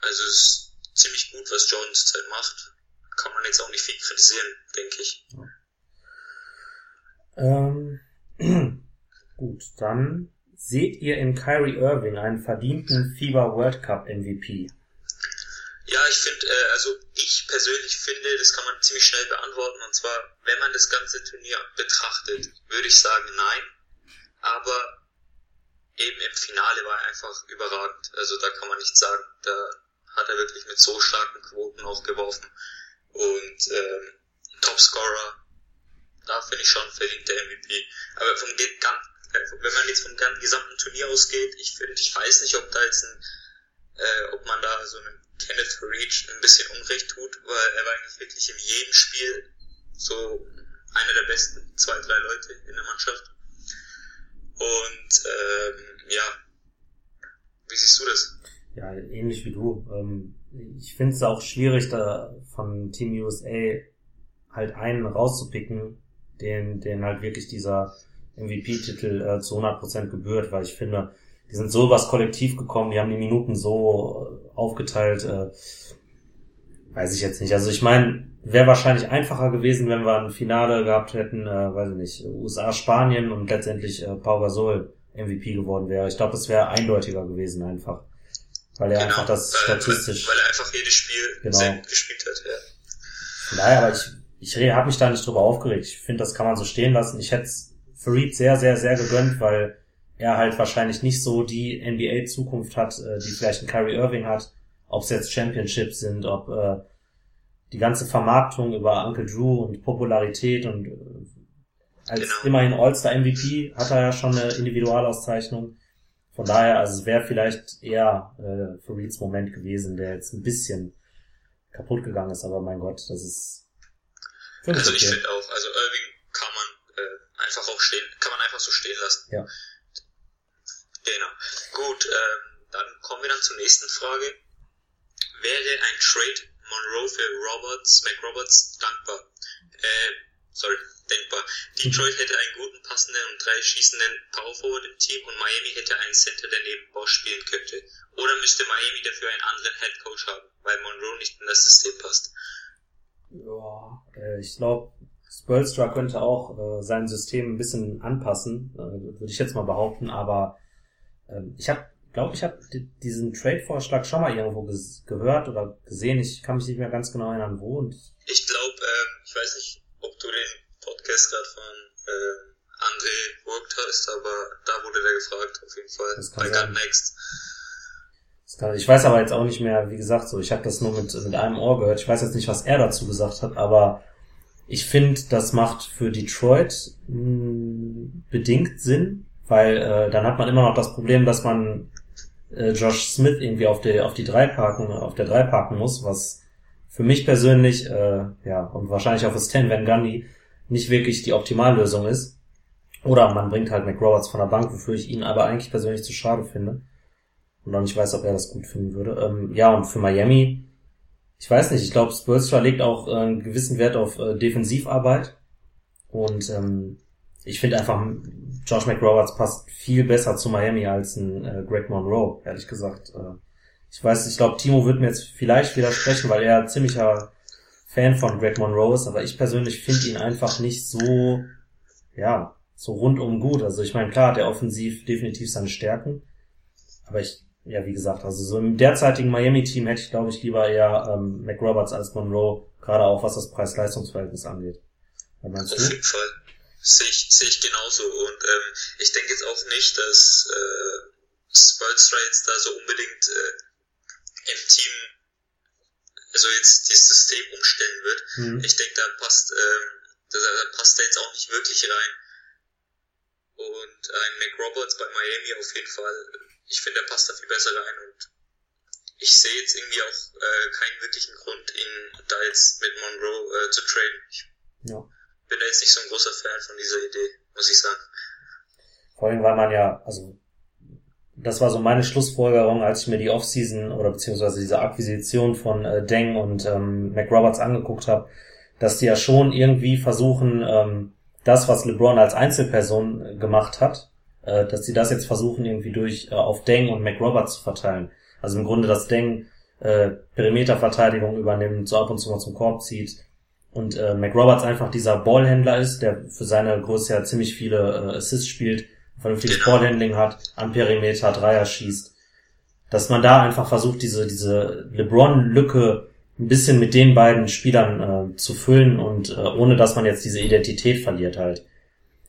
also es ist ziemlich gut, was Jordan zurzeit macht. Kann man jetzt auch nicht viel kritisieren, denke ich. Ähm, *clears throat* gut, dann Seht ihr in Kyrie Irving einen verdienten FIBA World Cup MVP? Ja, ich finde, äh, also ich persönlich finde, das kann man ziemlich schnell beantworten. Und zwar, wenn man das ganze Turnier betrachtet, würde ich sagen nein. Aber eben im Finale war er einfach überragend. Also da kann man nicht sagen, da hat er wirklich mit so starken Quoten auch geworfen. Und ähm, Topscorer, da finde ich schon verdient der MVP. Aber vom ganz wenn man jetzt vom gesamten Turnier ausgeht, ich finde, ich weiß nicht, ob da jetzt ein, äh, ob man da so einem Kenneth Reach ein bisschen Unrecht tut, weil er war eigentlich wirklich in jedem Spiel so einer der besten zwei, drei Leute in der Mannschaft. Und ähm, ja, wie siehst du das? Ja, ähnlich wie du. Ähm, ich finde es auch schwierig, da von Team USA halt einen rauszupicken, den, den halt wirklich dieser MVP-Titel äh, zu 100% gebührt, weil ich finde, die sind so was kollektiv gekommen, die haben die Minuten so aufgeteilt, äh, weiß ich jetzt nicht. Also ich meine, wäre wahrscheinlich einfacher gewesen, wenn wir ein Finale gehabt hätten, äh, weiß ich nicht, USA, Spanien und letztendlich äh, Pau Gasol MVP geworden wäre. Ich glaube, das wäre eindeutiger gewesen einfach. Weil er genau, einfach das statistisch... Weil, weil er einfach jedes Spiel genau. gespielt hat, ja. Daher, aber ich, ich habe mich da nicht drüber aufgeregt. Ich finde, das kann man so stehen lassen. Ich hätte Farid sehr, sehr, sehr gegönnt, weil er halt wahrscheinlich nicht so die NBA-Zukunft hat, äh, die vielleicht ein Kyrie Irving hat, ob es jetzt Championships sind, ob äh, die ganze Vermarktung über Uncle Drew und Popularität und äh, als genau. immerhin All-Star MVP hat er ja schon eine Individualauszeichnung. Von daher, also es wäre vielleicht eher äh, Farids Moment gewesen, der jetzt ein bisschen kaputt gegangen ist, aber mein Gott, das ist. Also okay. ich finde auch, also Irving einfach auch stehen, kann man einfach so stehen lassen. Ja. Genau. Gut, ähm, dann kommen wir dann zur nächsten Frage. Wäre ein Trade Monroe für Roberts, McRoberts dankbar? Äh, sorry, denkbar. Detroit hätte einen guten, passenden und drei schießenden Power Forward im Team und Miami hätte einen Center, der neben Bosch spielen könnte. Oder müsste Miami dafür einen anderen Head Coach haben, weil Monroe nicht in das System passt? Ja, äh, ich glaube, Spolstra könnte auch äh, sein System ein bisschen anpassen, äh, würde ich jetzt mal behaupten, aber äh, ich habe glaube, ich habe diesen Trade-Vorschlag schon mal irgendwo gehört oder gesehen. Ich kann mich nicht mehr ganz genau erinnern, wo. Und ich glaube, äh, ich weiß nicht, ob du den Podcast gerade von äh, André Vogt hast, aber da wurde der gefragt, auf jeden Fall. bei Gut Next. Ich weiß aber jetzt auch nicht mehr, wie gesagt, so ich habe das nur mit, mit einem Ohr gehört. Ich weiß jetzt nicht, was er dazu gesagt hat, aber ich finde, das macht für Detroit mh, hm, bedingt Sinn, weil äh, dann hat man immer noch das Problem, dass man äh, Josh Smith irgendwie auf die auf die drei parken, auf der drei parken muss, was für mich persönlich äh, ja und wahrscheinlich auch für Stan Van Gundy nicht wirklich die Optimallösung ist. Oder man bringt halt McRoberts von der Bank, wofür ich ihn aber eigentlich persönlich zu schade finde und auch nicht weiß, ob er das gut finden würde. Ähm, ja, und für Miami, ich weiß nicht, ich glaube, Spolstra legt auch äh, einen gewissen Wert auf äh, Defensivarbeit. Und ähm, ich finde einfach, Josh McRoberts passt viel besser zu Miami als ein äh, Greg Monroe, ehrlich gesagt. Äh, ich weiß, ich glaube, Timo wird mir jetzt vielleicht widersprechen, weil er ziemlicher Fan von Greg Monroe ist, aber ich persönlich finde ihn einfach nicht so, ja, so rundum gut. Also ich meine, klar hat er offensiv definitiv seine Stärken, aber ich ja, wie gesagt, also so im derzeitigen Miami-Team hätte ich, glaube ich, lieber eher ähm, McRoberts als Monroe, gerade auch was das Preis-Leistungs-Verhältnis angeht. Auf jeden Fall. Sehe ich, sehe ich genauso. Und ähm, ich denke jetzt auch nicht, dass äh, Spolstra jetzt da so unbedingt äh, im Team also jetzt das System umstellen wird. Mhm. Ich denke, da passt, ähm, da, da passt er jetzt auch nicht wirklich rein. Und ein McRoberts bei Miami auf jeden Fall ich finde, er passt da viel besser rein und ich sehe jetzt irgendwie auch äh, keinen wirklichen Grund, ihn da jetzt mit Monroe äh, zu traden. Ich ja. bin da jetzt nicht so ein großer Fan von dieser Idee, muss ich sagen. Vor allem, weil man ja, also das war so meine Schlussfolgerung, als ich mir die Offseason oder beziehungsweise diese Akquisition von äh, Deng und ähm, McRoberts angeguckt habe, dass die ja schon irgendwie versuchen, ähm, das, was LeBron als Einzelperson gemacht hat, äh, dass sie das jetzt versuchen, irgendwie durch äh, auf Deng und McRobert zu verteilen. Also im Grunde, dass Deng äh, Perimeterverteidigung übernimmt, so ab und zu mal zum Korb zieht. Und äh, McRoberts einfach dieser Ballhändler ist, der für seine Größe ja ziemlich viele äh, Assists spielt, vernünftiges genau. Ballhandling hat, am Perimeter Dreier schießt. Dass man da einfach versucht, diese, diese LeBron-Lücke ein bisschen mit den beiden Spielern äh, zu füllen und äh, ohne dass man jetzt diese Identität verliert halt.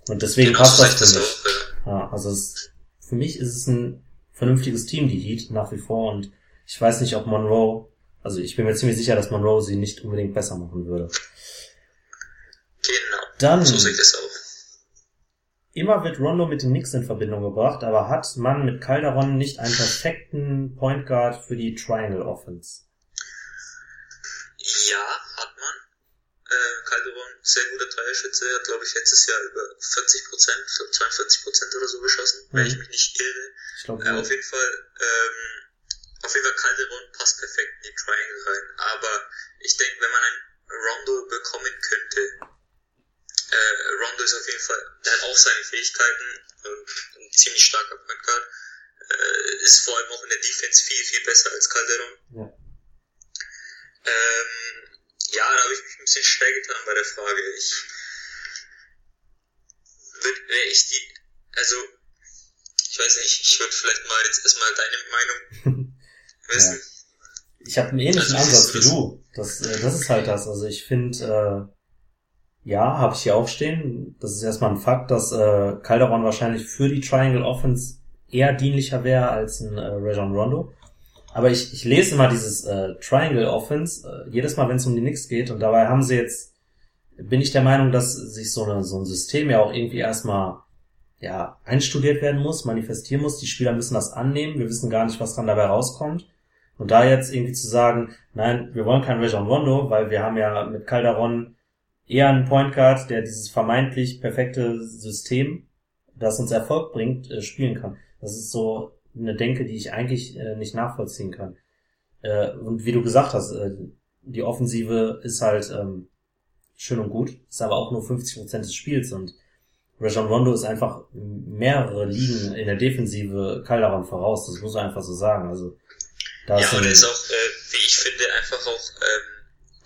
Und deswegen genau, passt das für mich. Ja, also es, für mich ist es ein vernünftiges Team, die Heat, nach wie vor. Und ich weiß nicht, ob Monroe, also ich bin mir ziemlich sicher, dass Monroe sie nicht unbedingt besser machen würde. Genau. Dann, so sieht es aus. Immer wird Rondo mit den Knicks in Verbindung gebracht, aber hat man mit Calderon nicht einen perfekten Point Guard für die Triangle Offense? Ja, hat man. Äh, Calderon, sehr guter Dreierschütze, hat glaube ich letztes Jahr über 40 Prozent, 42 Prozent oder so geschossen, mhm. wenn ich mich nicht irre. Ich glaub, äh, auf jeden Fall, ähm, auf jeden Fall Calderon passt perfekt in die Triangle rein. Aber ich denke, wenn man ein Rondo bekommen könnte, äh, Rondo ist auf jeden Fall, der hat auch seine Fähigkeiten, äh, ein ziemlich starker Point Guard, äh, ist vor allem auch in der Defense viel, viel besser als Calderon. Ja. Ähm, ja, da habe ich mich ein bisschen schwer getan bei der Frage. Ich würde, wäre ich die, also, ich weiß nicht, ich würde vielleicht mal jetzt erstmal deine Meinung *laughs* wissen. Ja. Ich habe einen ähnlichen also, Ansatz wie du. Das, äh, das ist halt das. Also ich finde, äh, ja, habe ich hier auch stehen. Das ist erstmal ein Fakt, dass äh, Calderon wahrscheinlich für die Triangle Offense eher dienlicher wäre als ein äh, Rajon Rondo. Aber ich, ich lese immer dieses äh, Triangle Offense, äh, jedes Mal, wenn es um die Knicks geht. Und dabei haben sie jetzt, bin ich der Meinung, dass sich so, eine, so ein System ja auch irgendwie erstmal ja, einstudiert werden muss, manifestieren muss. Die Spieler müssen das annehmen. Wir wissen gar nicht, was dann dabei rauskommt. Und da jetzt irgendwie zu sagen, nein, wir wollen kein Rajon Rondo, weil wir haben ja mit Calderon eher einen Point Guard, der dieses vermeintlich perfekte System, das uns Erfolg bringt, äh, spielen kann. Das ist so eine Denke, die ich eigentlich äh, nicht nachvollziehen kann. Äh, und wie du gesagt hast, äh, die Offensive ist halt ähm, schön und gut, ist aber auch nur 50 Prozent des Spiels und Rajon Rondo ist einfach mehrere Ligen in der Defensive Calderon voraus, das muss man einfach so sagen. Also, da ja, und er ist auch, äh, wie ich finde, einfach auch ähm,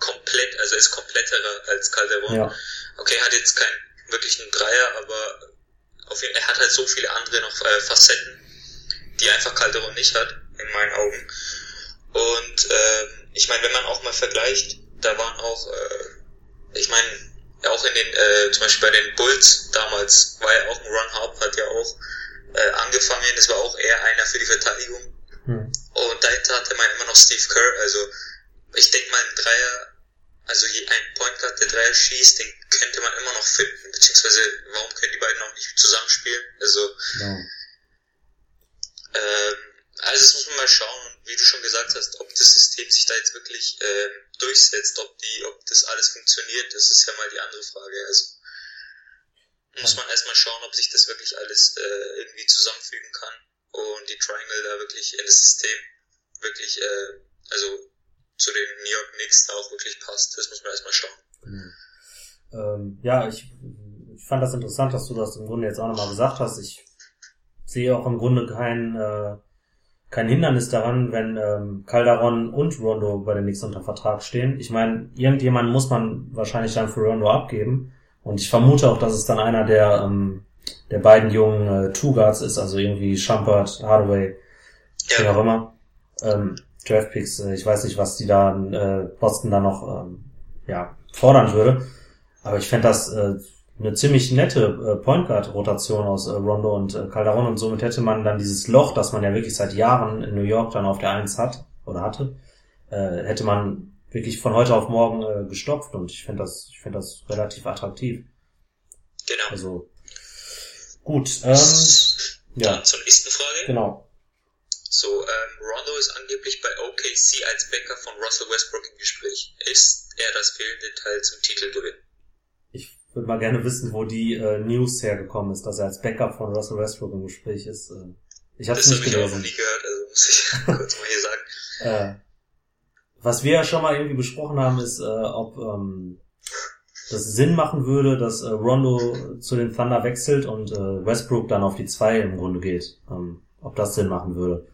komplett, also er ist kompletterer als Calderon. Ja. Okay, er hat jetzt keinen wirklichen Dreier, aber auf jeden, er hat halt so viele andere noch äh, Facetten, die einfach Calderon nicht hat, in meinen Augen. Und äh, ich meine, wenn man auch mal vergleicht, da waren auch, äh, ich meine, auch in den, äh, zum Beispiel bei den Bulls damals war ja auch ein Ron Harp, hat ja auch äh, angefangen, das war auch eher einer für die Verteidigung. Hm. Und dahinter hatte man immer noch Steve Kerr. Also ich denke mal, ein Dreier, also ein Point Guard, der Dreier schießt, den könnte man immer noch finden. Beziehungsweise, warum können die beiden auch nicht zusammenspielen? Also, ja. Ähm, also das muss man mal schauen. wie du schon gesagt hast, ob das System sich da jetzt wirklich ähm, durchsetzt, ob die, ob das alles funktioniert, das ist ja mal die andere Frage. Also muss man erstmal schauen, ob sich das wirklich alles äh, irgendwie zusammenfügen kann und die Triangle da wirklich in das System wirklich, äh, also zu den New York Knicks da auch wirklich passt. Das muss man erstmal schauen. Mhm. Ähm, ja, ich, ich fand das interessant, dass du das im Grunde jetzt auch nochmal gesagt hast. Ich sehe auch im Grunde kein, äh, kein Hindernis daran, wenn ähm, Calderon und Rondo bei den Knicks unter Vertrag stehen. Ich meine, irgendjemand muss man wahrscheinlich dann für Rondo abgeben. Und ich vermute auch, dass es dann einer der, ähm, der beiden jungen äh, Two Guards ist, also irgendwie Shumpert, Hardaway, ja. wie auch immer. Ähm, Draftpicks, äh, ich weiß nicht, was die da äh, Boston da noch ähm, ja, fordern würde. Aber ich fände das äh, eine ziemlich nette äh, Point Guard Rotation aus äh, Rondo und äh, Calderon und somit hätte man dann dieses Loch, das man ja wirklich seit Jahren in New York dann auf der Eins hat oder hatte, äh, hätte man wirklich von heute auf morgen äh, gestopft und ich finde das, ich finde das relativ attraktiv. Genau. Also gut. Ähm, ja. Dann zur nächsten Frage. Genau. So, ähm, Rondo ist angeblich bei OKC als Bäcker von Russell Westbrook im Gespräch. Ist er das fehlende Teil zum Titelgewinn? Ich würde mal gerne wissen, wo die äh, News hergekommen ist, dass er als Backup von Russell Westbrook im Gespräch ist. Äh, ich habe es nicht gelesen. Das habe ich gehört, also muss ich *laughs* kurz mal hier sagen. Äh, was wir ja schon mal irgendwie besprochen haben, ist, äh, ob ähm, das Sinn machen würde, dass äh, Rondo zu den Thunder wechselt und äh, Westbrook dann auf die zwei im Grunde geht. Ähm, ob das Sinn machen würde.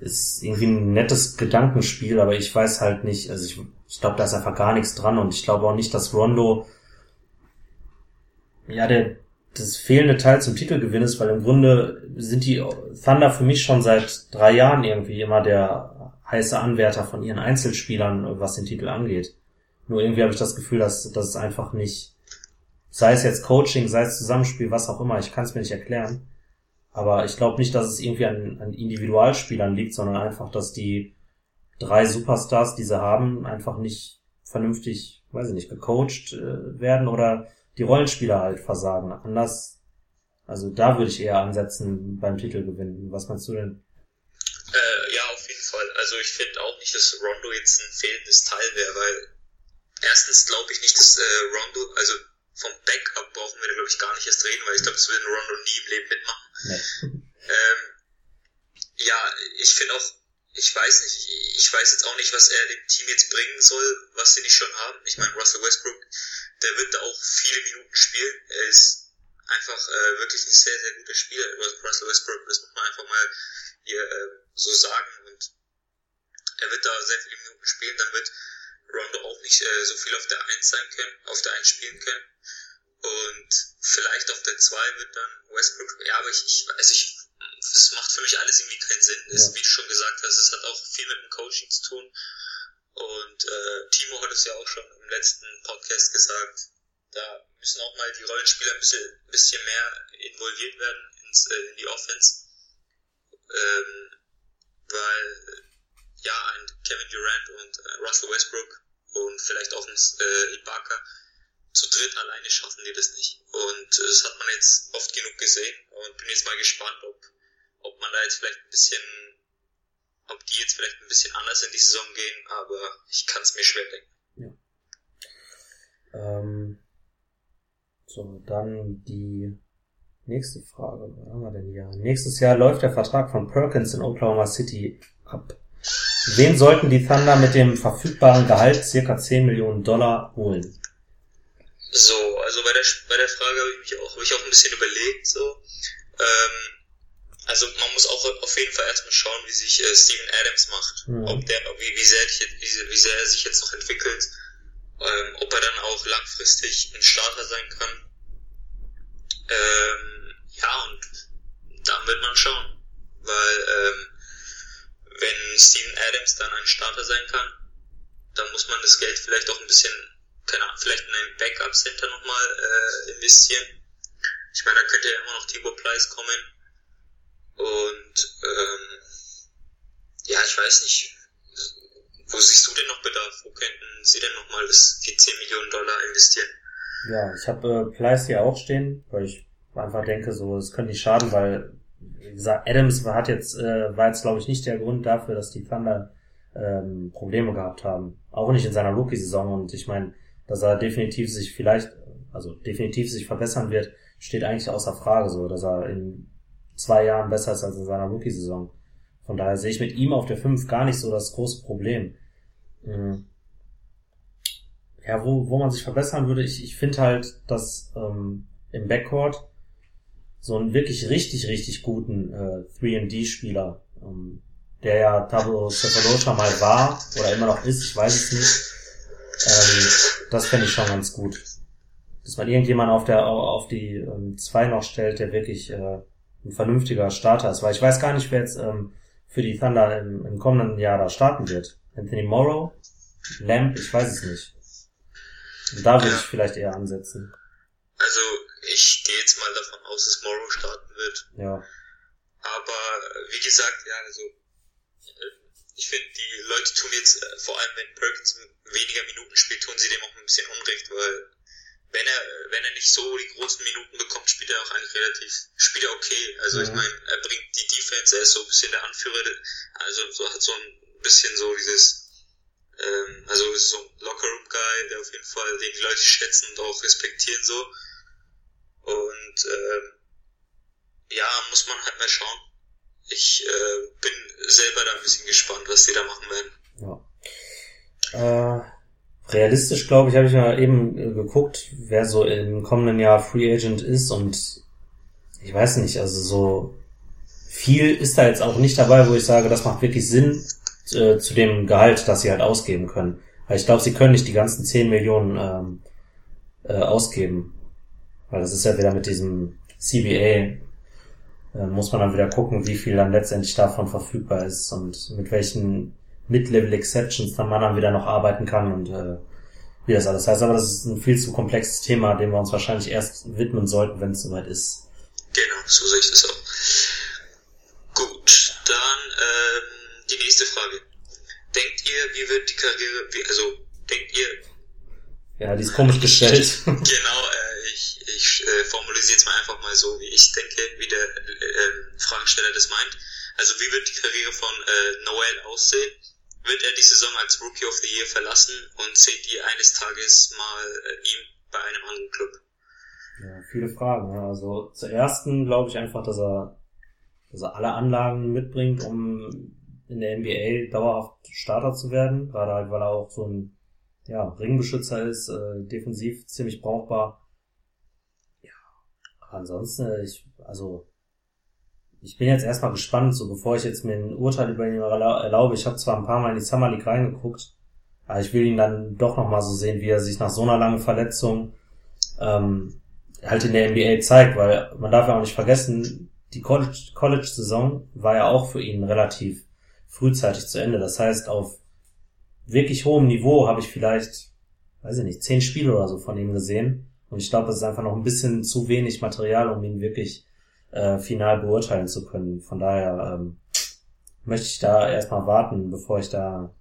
Ist irgendwie ein nettes Gedankenspiel, aber ich weiß halt nicht, also ich, ich glaube, da ist einfach gar nichts dran und ich glaube auch nicht, dass Rondo ja der das fehlende Teil zum Titelgewinn ist, weil im Grunde sind die Thunder für mich schon seit drei Jahren irgendwie immer der heiße Anwärter von ihren Einzelspielern, was den Titel angeht. Nur irgendwie habe ich das Gefühl, dass, dass es einfach nicht, sei es jetzt Coaching, sei es Zusammenspiel, was auch immer, ich kann es mir nicht erklären. Aber ich glaube nicht, dass es irgendwie an, an Individualspielern liegt, sondern einfach, dass die drei Superstars, die sie haben, einfach nicht vernünftig, weiß ich nicht, gecoacht äh, werden oder die Rollenspieler halt versagen. Anders, also da würde ich eher ansetzen beim Titelgewinn. Was meinst du denn? Äh, ja, auf jeden Fall. Also ich finde auch nicht, dass Rondo jetzt ein fehlendes Teil wäre, weil erstens glaube ich nicht, dass äh, Rondo, also vom Backup brauchen wir da glaube ich gar nicht erst reden, weil ich glaube, das will Rondo nie im Leben mitmachen. Nee. *laughs* Ähm, ja, ich finde auch, ich weiß nicht, ich weiß jetzt auch nicht, was er dem Team jetzt bringen soll, was sie nicht schon haben. Ich meine, Russell Westbrook, der wird da auch viele Minuten spielen. Er ist einfach äh, wirklich ein sehr, sehr guter Spieler, Russell Westbrook. Das muss man einfach mal hier äh, so sagen. Und er wird da sehr viele Minuten spielen, dann wird Rondo auch nicht äh, so viel auf der 1 sein können, auf der 1 spielen können. Und vielleicht auf der 2 wird dann Westbrook, ja, aber ich, ich also ich, es macht für mich alles irgendwie keinen Sinn. Ja. wie du schon gesagt hast, es hat auch viel mit dem Coaching zu tun. Und äh, Timo hat es ja auch schon im letzten Podcast gesagt, da müssen auch mal die Rollenspieler ein bisschen, ein bisschen mehr involviert werden ins, äh, in die Offense. Ähm, weil ja, ein Kevin Durant und äh, Russell Westbrook und vielleicht auch ein äh, Ibaka zu dritt alleine schaffen die das nicht. Und äh, das hat man jetzt oft genug gesehen und bin jetzt mal gespannt, ob, ob man da jetzt vielleicht ein bisschen, ob die jetzt vielleicht ein bisschen anders in die Saison gehen, aber ich kann es mir schwer denken. Ja. Ähm, so, dann die nächste Frage. Was haben wir denn hier? Nächstes Jahr läuft der Vertrag von Perkins in Oklahoma City ab. Wen sollten die Thunder mit dem verfügbaren Gehalt circa 10 Millionen Dollar holen? So, also bei der, bei der Frage habe ich mich auch, habe ich auch ein bisschen überlegt, so. Ähm, also man muss auch auf jeden Fall erstmal schauen, wie sich äh, Steven Adams macht. Mhm. Ob der, wie, wie, sehr, wie, wie sehr er sich jetzt noch entwickelt. Ähm, ob er dann auch langfristig ein Starter sein kann. Ähm, ja, und dann wird man schauen. Weil ähm, wenn Steven Adams dann ein Starter sein kann, dann muss man das Geld vielleicht auch ein bisschen, keine Ahnung, vielleicht in ein Backup-Center nochmal äh, investieren. Ich meine, da könnte ja immer noch Thibaut Pleiss kommen. Und ähm, ja, ich weiß nicht. Wo siehst du denn noch Bedarf? Wo könnten sie denn nochmal die 10 Millionen Dollar investieren? Ja, ich habe äh, Pleiss hier auch stehen, weil ich einfach denke, so es könnte nicht schaden, weil wie gesagt, Adams hat jetzt äh, war jetzt glaube ich nicht der Grund dafür, dass die Thunder ähm, Probleme gehabt haben, auch nicht in seiner Rookie-Saison und ich meine, dass er definitiv sich vielleicht, also definitiv sich verbessern wird, steht eigentlich außer Frage, so dass er in zwei Jahren besser ist als in seiner Rookie-Saison. Von daher sehe ich mit ihm auf der 5 gar nicht so das große Problem. Mhm ja, wo, wo man sich verbessern würde, ich, ich finde halt, dass ähm, im Backcourt so einen wirklich richtig, richtig guten äh, 3D-Spieler, ähm, der ja Tabo Cephalosha mal war oder immer noch ist, ich weiß es nicht, ähm, das fände ich schon ganz gut. Dass man irgendjemand auf der auf die ähm, zwei noch stellt, der wirklich äh, ein vernünftiger Starter ist. Weil ich weiß gar nicht, wer jetzt ähm, für die Thunder im, im kommenden Jahr da starten wird. Anthony Morrow? Lamp? Ich weiß es nicht. Und da würde ja. ich vielleicht eher ansetzen. Also ich gehe jetzt mal davon aus, dass Morrow starten wird. Ja. Aber wie gesagt, ja, also ich finde, die Leute tun jetzt, äh, vor allem wenn Perkins weniger Minuten spielt, tun sie dem auch ein bisschen Unrecht, weil wenn er, wenn er nicht so die großen Minuten bekommt, spielt er auch eigentlich relativ, spielt er okay. Also ja. ich meine, er bringt die Defense, er ist so ein bisschen der Anführer, also so hat so ein bisschen so dieses ähm, also ist so ein Lockerroom-Guy, der auf jeden Fall, den die Leute schätzen und auch respektieren so. Und ähm, ja, muss man halt mal schauen. Ich äh, bin selber da ein bisschen gespannt, was die da machen werden. Ja. Äh, realistisch, glaube ich, habe ich ja eben äh, geguckt, wer so im kommenden Jahr Free Agent ist und ich weiß nicht, also so viel ist da jetzt auch nicht dabei, wo ich sage, das macht wirklich Sinn äh, zu dem Gehalt, das sie halt ausgeben können. Weil ich glaube, sie können nicht die ganzen 10 Millionen ähm, äh, ausgeben. Weil das ist ja wieder mit diesem CBA, äh, muss man dann wieder gucken, wie viel dann letztendlich davon verfügbar ist und mit welchen Mid-Level Exceptions dann man dann wieder noch arbeiten kann und äh, wie das alles heißt. Aber das ist ein viel zu komplexes Thema, dem wir uns wahrscheinlich erst widmen sollten, wenn es soweit ist. Genau, so sehe ich das auch. Gut, dann ähm, die nächste Frage. Denkt ihr, wie wird die Karriere, wie, also denkt ihr... Ja, die ist komisch gestellt. *laughs* *laughs* genau, äh, ich, ich äh, formuliere jetzt mal einfach mal so, wie ich denke, wie der äh, Fragesteller das meint. Also wie wird die Karriere von äh, Noel aussehen? Wird er die Saison als Rookie of the Year verlassen und seht ihr eines Tages mal äh, ihn bei einem anderen Club? Ja, viele Fragen. Also zur ersten glaube ich einfach, dass er, dass er alle Anlagen mitbringt, um in der NBA dauerhaft Starter zu werden, gerade halt, weil er auch so ein ja, Ringbeschützer ist, äh, defensiv ziemlich brauchbar. Ja, ansonsten, äh, ich, also ich bin jetzt erstmal gespannt, so bevor ich jetzt mir ein Urteil über ihn erlaube. Ich habe zwar ein paar Mal in die Summer League reingeguckt, aber ich will ihn dann doch nochmal so sehen, wie er sich nach so einer langen Verletzung ähm, halt in der NBA zeigt, weil man darf ja auch nicht vergessen, die College-Saison College war ja auch für ihn relativ frühzeitig zu Ende. Das heißt, auf wirklich hohem Niveau habe ich vielleicht, weiß ich nicht, zehn Spiele oder so von ihm gesehen. Und ich glaube, es ist einfach noch ein bisschen zu wenig Material, um ihn wirklich äh, final beurteilen zu können. Von daher ähm, möchte ich da erstmal warten, bevor ich da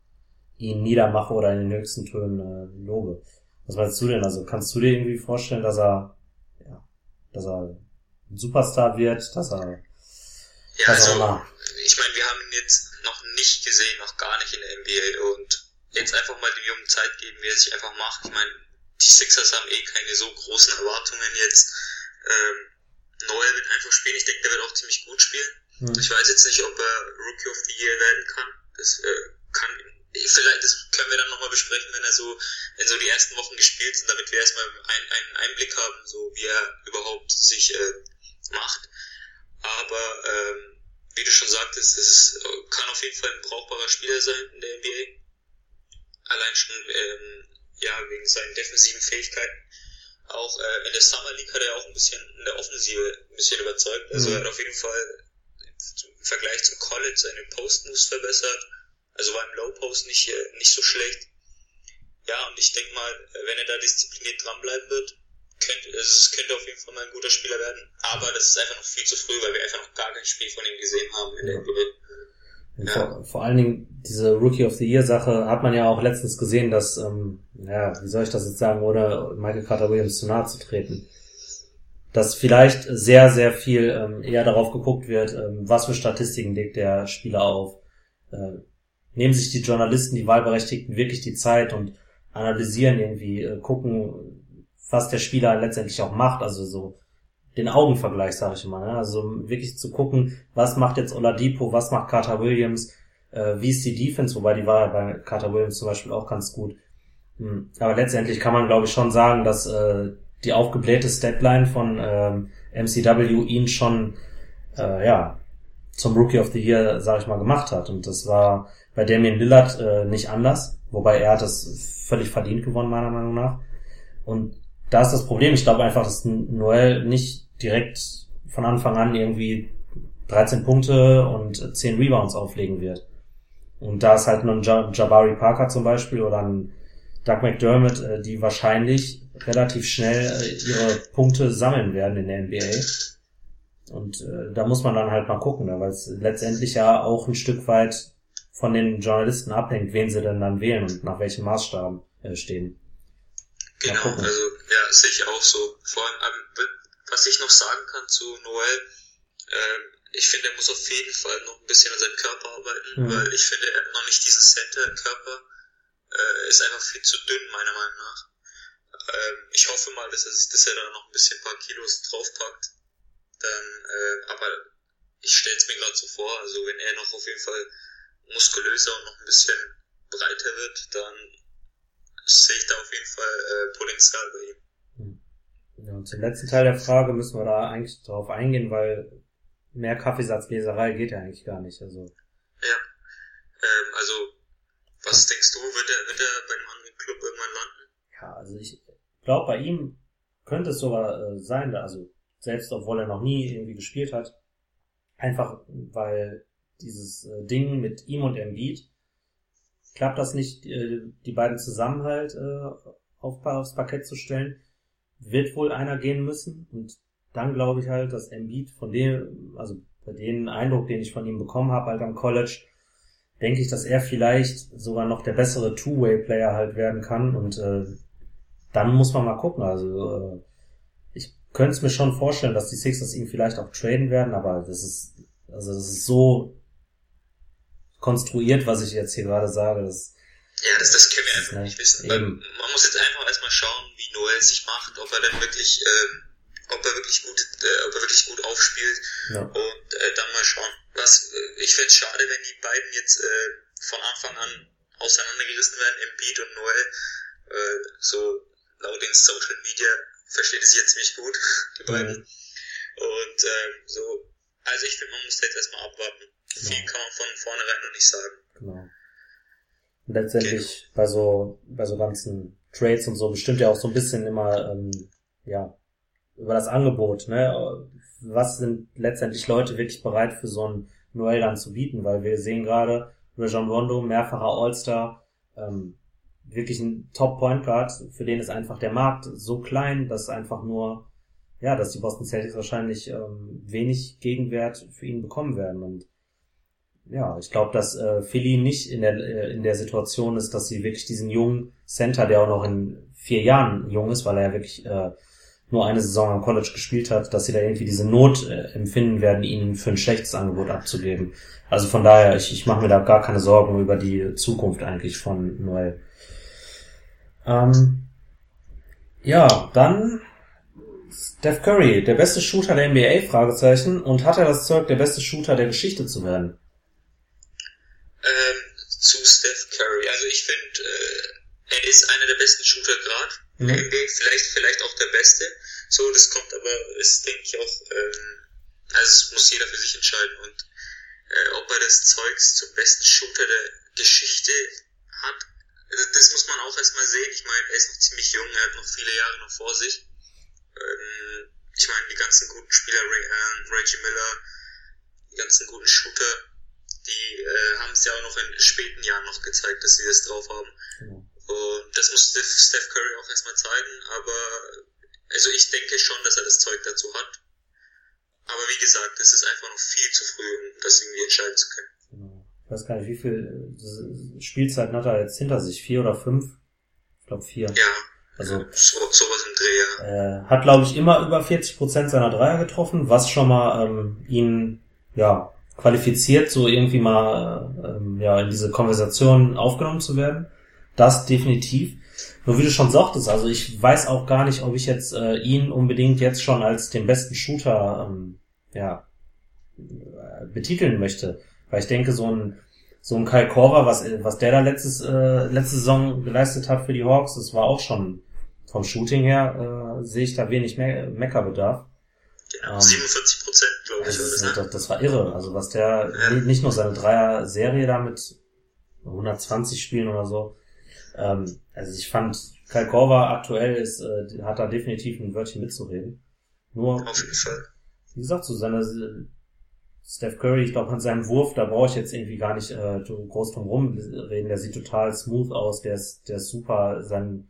ihn niedermache oder in den höchsten Tönen äh, lobe. Was meinst du denn? Also kannst du dir irgendwie vorstellen, dass er, ja, dass er ein Superstar wird, dass er, ja, dass also, er ich meine, wir haben ihn jetzt nicht gesehen, noch gar nicht in der NBA und jetzt einfach mal dem Jungen Zeit geben, wie er sich einfach macht. Ich meine, die Sixers haben eh keine so großen Erwartungen jetzt. Ähm, Neuer wird einfach spielen. Ich denke, der wird auch ziemlich gut spielen. Mhm. Ich weiß jetzt nicht, ob er Rookie of the Year werden kann. Das äh, kann vielleicht, das können wir dann nochmal besprechen, wenn er so, wenn so die ersten Wochen gespielt sind, damit wir erstmal einen, einen Einblick haben, so wie er überhaupt sich äh, macht. Aber ähm, wie du schon sagtest, es ist, kann auf jeden Fall ein brauchbarer Spieler sein in der NBA. Allein schon ähm, ja wegen seinen defensiven Fähigkeiten. Auch äh, in der Summer League hat er auch ein bisschen in der Offensive ein bisschen überzeugt. Also mhm. er hat auf jeden Fall im Vergleich zum College seine Post-Moves verbessert. Also war im Low Post nicht, äh, nicht so schlecht. Ja, und ich denke mal, wenn er da diszipliniert dranbleiben wird, könnte, also es könnte auf jeden Fall mal ein guter Spieler werden, aber das ist einfach noch viel zu früh, weil wir einfach noch gar kein Spiel von ihm gesehen haben in der NBA. Ja. Vor, vor allen Dingen diese Rookie of the Year Sache hat man ja auch letztens gesehen, dass, ähm, ja, wie soll ich das jetzt sagen, ohne Michael Carter Williams zu nahe zu treten, dass vielleicht sehr, sehr viel ähm, eher darauf geguckt wird, ähm, was für Statistiken legt der Spieler auf. Äh, nehmen sich die Journalisten, die Wahlberechtigten wirklich die Zeit und analysieren irgendwie, äh, gucken, was der Spieler letztendlich auch macht, also so den Augenvergleich, sage ich mal. Ne? Also wirklich zu gucken, was macht jetzt Oladipo, was macht Carter Williams, äh, wie ist die Defense, wobei die war ja bei Carter Williams zum Beispiel auch ganz gut. Hm. Aber letztendlich kann man, glaube ich, schon sagen, dass äh, die aufgeblähte Statline von ähm, MCW ihn schon äh, ja zum Rookie of the Year, sage ich mal, gemacht hat. Und das war bei Damian Lillard äh, nicht anders, wobei er hat das völlig verdient gewonnen, meiner Meinung nach. Und da ist das Problem. Ich glaube einfach, dass Noel nicht direkt von Anfang an irgendwie 13 Punkte und 10 Rebounds auflegen wird. Und da ist halt nur ein Jabari Parker zum Beispiel oder ein Doug McDermott, äh, die wahrscheinlich relativ schnell äh, ihre Punkte sammeln werden in der NBA. Und äh, da muss man dann halt mal gucken, ne, weil es letztendlich ja auch ein Stück weit von den Journalisten abhängt, wen sie denn dann wählen und nach welchen Maßstaben äh, stehen. Genau, also ja, sehe ich auch so. Vor allem, ähm, was ich noch sagen kann zu Noel, ähm, ich finde, er muss auf jeden Fall noch ein bisschen an seinem Körper arbeiten, mhm. weil ich finde, er hat noch nicht diesen Center-Körper, äh, ist einfach viel zu dünn, meiner Meinung nach. Ähm, ich hoffe mal, dass er, dass er da noch ein bisschen ein paar Kilos draufpackt. Dann, äh, aber ich stelle es mir gerade so vor, also wenn er noch auf jeden Fall muskulöser und noch ein bisschen breiter wird, dann sehe ich da auf jeden Fall äh, Potenzial bei ihm. Hm. Ja, und zum letzten Teil der Frage müssen wir da eigentlich drauf eingehen, weil mehr Kaffeesatzleserei geht ja eigentlich gar nicht. Also. Ja. Ähm, also, was ja. denkst du, wird er, wird er bei einem anderen Club irgendwann landen? Ja, also ich glaube, bei ihm könnte es sogar äh, sein, also selbst obwohl er noch nie irgendwie gespielt hat, einfach weil dieses äh, Ding mit ihm und Embiid klappt das nicht, äh, die beiden zusammen halt äh, auf, aufs Parkett zu stellen, wird wohl einer gehen müssen. Und dann glaube ich halt, dass Embiid von dem, also bei dem Eindruck, den ich von ihm bekommen habe, halt am College, denke ich, dass er vielleicht sogar noch der bessere Two-Way-Player halt werden kann. Und äh, dann muss man mal gucken. Also äh, ich könnte es mir schon vorstellen, dass die Sixers ihn vielleicht auch traden werden, aber das ist, also das ist so konstruiert, was ich jetzt hier gerade sage. Das, ja, das, das können wir einfach nicht wissen. Eben. Man muss jetzt einfach erstmal schauen, wie Noel sich macht, ob er dann wirklich, ähm, ob er wirklich gut, äh, ob er wirklich gut aufspielt ja. und äh, dann mal schauen. Was, äh, ich finde es schade, wenn die beiden jetzt äh, von Anfang an auseinandergerissen werden, Embiid und Noel. Äh, so laut den Social Media versteht es jetzt ziemlich gut, *laughs* die beiden. Mhm. Und ähm, so, also ich finde, man muss jetzt erstmal abwarten. Genau. Viel kann man von vornherein noch nicht sagen. Genau. Und letztendlich okay. bei so, bei so ganzen Trades und so bestimmt ja auch so ein bisschen immer, ähm, ja, über das Angebot, ne? Was sind letztendlich Leute wirklich bereit für so ein Noel dann zu bieten? Weil wir sehen gerade, Rajon Rondo, mehrfacher All-Star, ähm, wirklich ein Top-Point Guard, für den ist einfach der Markt so klein, dass einfach nur, ja, dass die Boston Celtics wahrscheinlich ähm, wenig Gegenwert für ihn bekommen werden. Und ja, ich glaube, dass äh, Philly nicht in der, äh, in der Situation ist, dass sie wirklich diesen jungen Center, der auch noch in vier Jahren jung ist, weil er ja wirklich äh, nur eine Saison am College gespielt hat, dass sie da irgendwie diese Not äh, empfinden werden, ihn für ein schlechtes Angebot abzugeben. Also von daher, ich, ich mache mir da gar keine Sorgen über die Zukunft eigentlich von Noel. Ähm, ja, dann Steph Curry, der beste Shooter der NBA, Fragezeichen, und hat er das Zeug, der beste Shooter der Geschichte zu werden? ähm, zu Steph Curry. Also ich finde, äh, er ist einer der besten Shooter gerade mhm. der NBA, vielleicht, vielleicht auch der beste. So, das kommt aber, ist, denke ich, auch, ähm, also es muss jeder für sich entscheiden und äh, ob er das Zeugs zum besten Shooter der Geschichte hat, also das muss man auch erstmal sehen. Ich meine, er ist noch ziemlich jung, er hat noch viele Jahre noch vor sich. Ähm, ich meine, die ganzen guten Spieler, Ray Allen, Reggie Miller, die ganzen guten Shooter, die äh, haben es ja auch noch in späten Jahren noch gezeigt, dass sie das drauf haben. Genau. Das muss Steph Curry auch erstmal zeigen, aber also ich denke schon, dass er das Zeug dazu hat. Aber wie gesagt, es ist einfach noch viel zu früh, um das irgendwie entscheiden zu können. Genau. ich weiß gar nicht, wie viel äh, Spielzeiten hat er jetzt hinter sich? Vier oder fünf? Ich glaube vier. Ja. Also so, sowas im Dreh, ja. Äh, hat, glaube ich, immer über 40 Prozent seiner Dreier getroffen, was schon mal ähm, ihn ja qualifiziert, so irgendwie mal ähm, ja in diese Konversation aufgenommen zu werden. Das definitiv. Nur wie du schon sagtest, also ich weiß auch gar nicht, ob ich jetzt äh, ihn unbedingt jetzt schon als den besten Shooter ähm, ja, äh, betiteln möchte. Weil ich denke, so ein so ein Kai Korver, was, was der da letztes, äh, letzte Saison geleistet hat für die Hawks, das war auch schon vom Shooting her, äh, sehe ich da wenig Me Meckerbedarf. Genau, 47 Prozent, glaube ich. Das, das, das war irre. Also was der, ja. nicht nur seine Dreier-Serie da mit 120 Spielen oder so, ähm, also ich fand, Kai Korver aktuell ist, äh, hat da definitiv ein Wörtchen mitzureden. Nur, wie gesagt, so seine Steph Curry, ich glaube an seinem Wurf, da brauche ich jetzt irgendwie gar nicht äh, groß drum rumreden. Der sieht total smooth aus, der ist, der ist super, sein,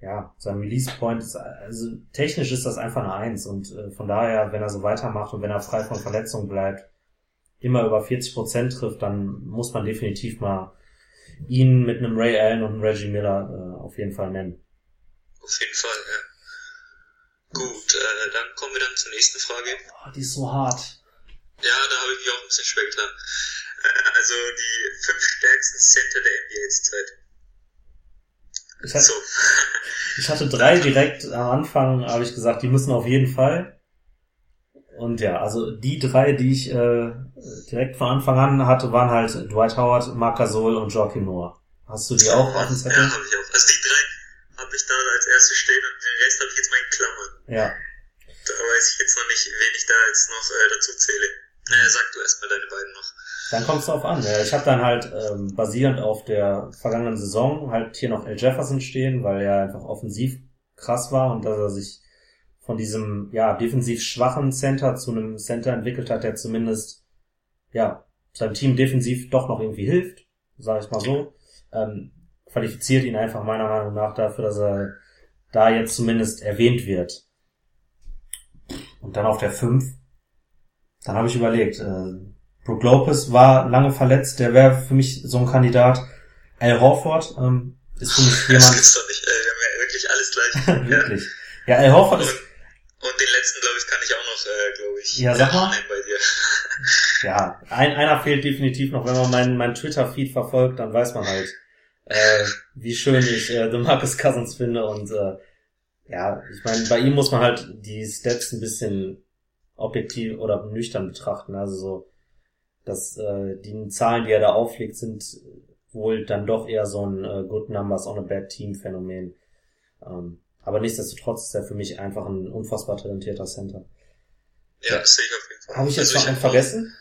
ja, sein Release Point ist, also technisch ist das einfach eine Eins und äh, von daher, wenn er so weitermacht und wenn er frei von Verletzungen bleibt, immer über 40 Prozent trifft, dann muss man definitiv mal ihn mit einem Ray Allen und einem Reggie Miller äh, auf jeden Fall nennen. Auf jeden Fall, ja. Gut, äh, dann kommen wir dann zur nächsten Frage. Oh, die ist so hart. Ja, da habe ich mich auch ein bisschen schwer getan. Äh, also die fünf stärksten Center der NBA-Zeit. Ich hatte, so. *laughs* ich hatte drei direkt am Anfang, habe ich gesagt, die müssen auf jeden Fall. Und ja, also die drei, die ich äh, direkt von Anfang an hatte, waren halt Dwight Howard, Marc Gasol und Joachim Noah. Hast du die auch auf dem Zettel? Ja, habe ich auch. Also die drei habe ich da als erstes stehen und den Rest habe ich jetzt mal in Klammern. Ja. Da weiß ich jetzt noch nicht, wen ich da jetzt noch äh, dazu zähle. Naja, sag du erstmal deine beiden noch. Dann kommt es drauf an. Ja, ich habe dann halt ähm, basierend auf der vergangenen Saison halt hier noch L. Jefferson stehen, weil er einfach offensiv krass war und dass er sich von diesem ja defensiv schwachen Center zu einem Center entwickelt hat, der zumindest ja seinem Team defensiv doch noch irgendwie hilft, sage ich mal so, ähm, qualifiziert ihn einfach meiner Meinung nach dafür, dass er da jetzt zumindest erwähnt wird. Und dann auf der 5, dann habe ich überlegt, äh, Brook Lopez war lange verletzt, der wäre für mich so ein Kandidat. Al Horford ähm, ist für mich jemand. Das gibt's doch nicht, ey. wir haben ja wirklich alles gleich. *laughs* wirklich. Ja, Al Horford ist. Und den letzten, glaube ich, kann ich auch noch, äh, glaube ich, ja, sag mal. bei dir. *laughs* ja, ein, einer fehlt definitiv noch. Wenn man meinen mein Twitter-Feed verfolgt, dann weiß man halt, äh, wie schön ich äh, The Marcus Cousins finde und äh, ja, ich meine, bei ihm muss man halt die Stats ein bisschen objektiv oder nüchtern betrachten. Also so, dass äh, die Zahlen, die er da auflegt, sind wohl dann doch eher so ein äh, Good Numbers on a Bad Team Phänomen. Ähm, aber nichtsdestotrotz ist er für mich einfach ein unfassbar talentierter Center. Ja, das sehe ich auf jeden Fall. Habe ich jetzt Also noch ich einen vergessen?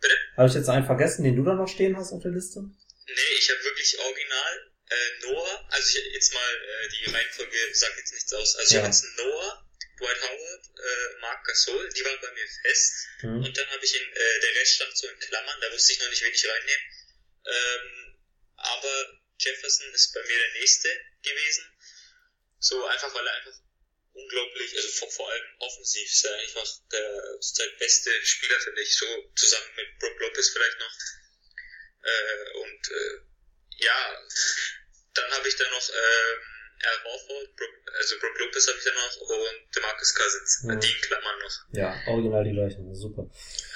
Bitte? Habe ich jetzt einen vergessen, den du da noch stehen hast auf der Liste? Nee, ich habe wirklich original äh, Noah, also ich jetzt mal äh, die Reihenfolge sagt jetzt nichts aus. Also ich Ja. habe jetzt Noah, Dwight Howard, äh, Marc Gasol, die waren bei mir fest. Mhm. Und dann habe ich in, äh, der Rest stand so in Klammern, da wusste ich noch nicht, wen ich reinnehme. Ähm, aber Jefferson ist bei mir der nächste gewesen. So einfach, weil er einfach unglaublich, also vor, vor allem offensiv ist er einfach der, der beste Spieler, finde ich, so zusammen mit Brook Lopez vielleicht noch. Äh, und äh, ja, dann habe ich da noch ähm, Al Horford, Brook, also Brook Lopez habe ich da noch und DeMarcus Cousins, Mhm. die in Klammern noch. Ja, original die gleichen, super.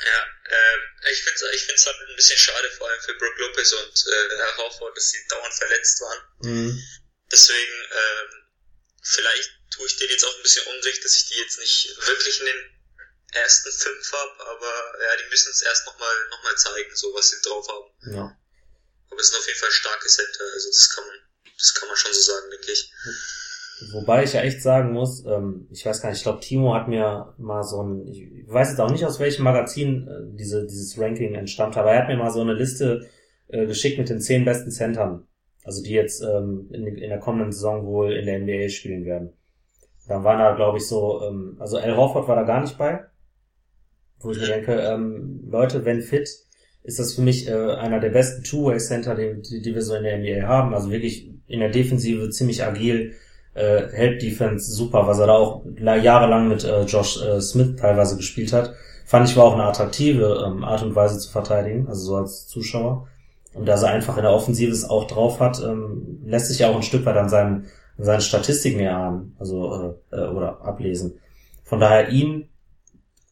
Ja, ähm, ich finde es ich find's halt ein bisschen schade, vor allem für Brook Lopez und äh, Al Horford, dass sie dauernd verletzt waren. Mhm. Deswegen, ähm, vielleicht tue ich denen jetzt auch ein bisschen Unrecht, dass ich die jetzt nicht wirklich in den ersten fünf habe, aber ja, die müssen es erst nochmal noch mal zeigen, so was sie drauf haben. Ja. Aber es sind auf jeden Fall starke Center, also das kann man, das kann man schon so sagen, denke ich. Wobei ich ja echt sagen muss, ähm, ich weiß gar nicht, ich glaube, Timo hat mir mal so ein, ich weiß jetzt auch nicht, aus welchem Magazin äh, diese, dieses Ranking entstammt, aber er hat mir mal so eine Liste äh, geschickt mit den zehn besten Centern. Also die jetzt ähm, in, in der kommenden Saison wohl in der NBA spielen werden. Dann waren da, glaube ich, so, ähm, also Al Horford war da gar nicht bei. Wo ich mir denke, ähm, Leute, wenn fit, ist das für mich äh, einer der besten Two-Way-Center, die, die, die wir so in der NBA haben. Also wirklich in der Defensive ziemlich agil, äh, Help Defense super, was er da auch jahrelang mit äh, Josh äh, Smith teilweise gespielt hat. Fand ich war auch eine attraktive ähm, Art und Weise zu verteidigen, also so als Zuschauer. Und da er einfach in der Offensive es auch drauf hat, ähm, lässt sich ja auch ein Stück weit an seinen, an seinen Statistiken erahnen, also äh, äh, oder ablesen. Von daher ihn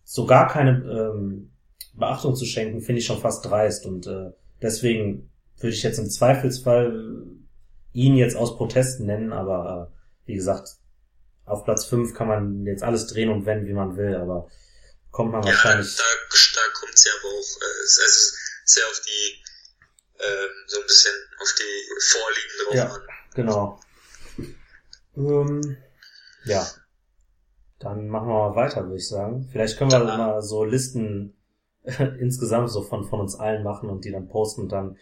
so gar keine ähm, Beachtung zu schenken, finde ich schon fast dreist. Und äh, deswegen würde ich jetzt im Zweifelsfall ihn jetzt aus Protesten nennen, aber äh, wie gesagt, auf Platz 5 kann man jetzt alles drehen und wenden, wie man will, aber kommt man ja, wahrscheinlich. Da, da kommt es ja aber auch, äh, also sehr auf die, äh, so ein bisschen auf die Vorlieben drauf ja, an. Genau. Ähm, ja. Dann machen wir mal weiter, würde ich sagen. Vielleicht können wir ja. mal so Listen *laughs* insgesamt so von, von uns allen machen und die dann posten und dann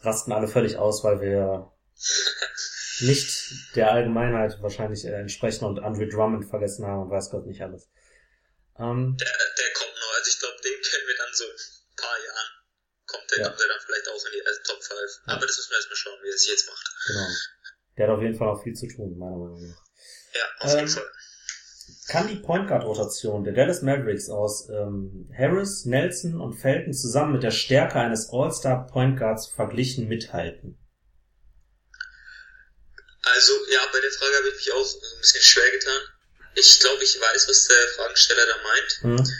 rasten alle völlig aus, weil wir *laughs* nicht der Allgemeinheit wahrscheinlich äh, entsprechen und Andre Drummond vergessen haben und weiß Gott nicht alles. Ähm, der, der kommt noch, also ich glaube, den kennen wir dann so ein paar Jahren. Kommt der, ja. kommt der dann vielleicht auch in die also Top 5. Ja. Aber das müssen wir erstmal schauen, wie er es jetzt macht. Genau. Der hat auf jeden Fall auch viel zu tun, meiner Meinung nach. Ja, auf ähm, jeden Fall. Kann die Point Guard Rotation der Dallas Mavericks aus ähm, Harris, Nelson und Felton zusammen mit der Stärke eines All-Star Point Guards verglichen mithalten? Also, ja, bei der Frage habe ich mich auch ein bisschen schwer getan. Ich glaube, ich weiß, was der Fragensteller da meint. Mhm.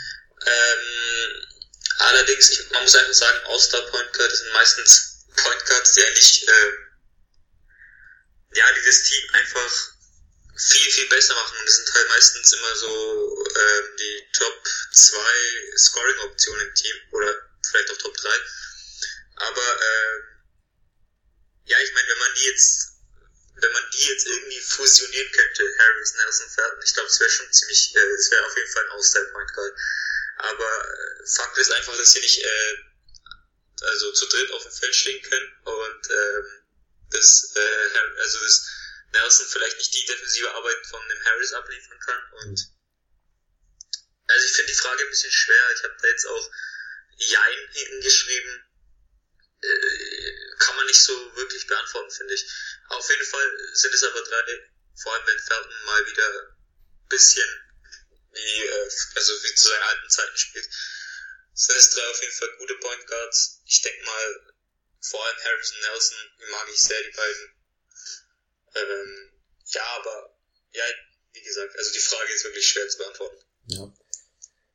Ähm, allerdings, ich, man muss einfach sagen, All-Star Point Guard sind meistens Point Guards, die eigentlich, äh, ja, die das Team einfach viel, viel besser machen. Und das sind halt meistens immer so äh, die Top 2 Scoring-Optionen im Team oder vielleicht auch Top 3. Aber äh, ja, ich meine, wenn man die jetzt wenn man die jetzt irgendwie fusionieren könnte, Harris, Nelson, Felton, ich glaube, es wäre schon ziemlich, äh, es wäre auf jeden Fall ein All-Style-Point Guard. Aber äh, Fakt ist einfach, dass sie nicht äh, also zu dritt auf dem Feld stehen können und ähm, das, äh, also das Nelson vielleicht nicht die defensive Arbeit von dem Harris abliefern kann und also ich finde die Frage ein bisschen schwer. Ich habe da jetzt auch Jein hingeschrieben. Äh, kann man nicht so wirklich beantworten, finde ich. Auf jeden Fall sind es aber drei, vor allem wenn Felton mal wieder bisschen wie, äh, also wie zu seinen alten Zeiten spielt, sind es drei auf jeden Fall gute Point Guards. Ich denke mal, vor allem Harrison Nelson mag ich sehr, die beiden. Ähm, ja, aber, ja, wie gesagt, also die Frage ist wirklich schwer zu beantworten. Ja.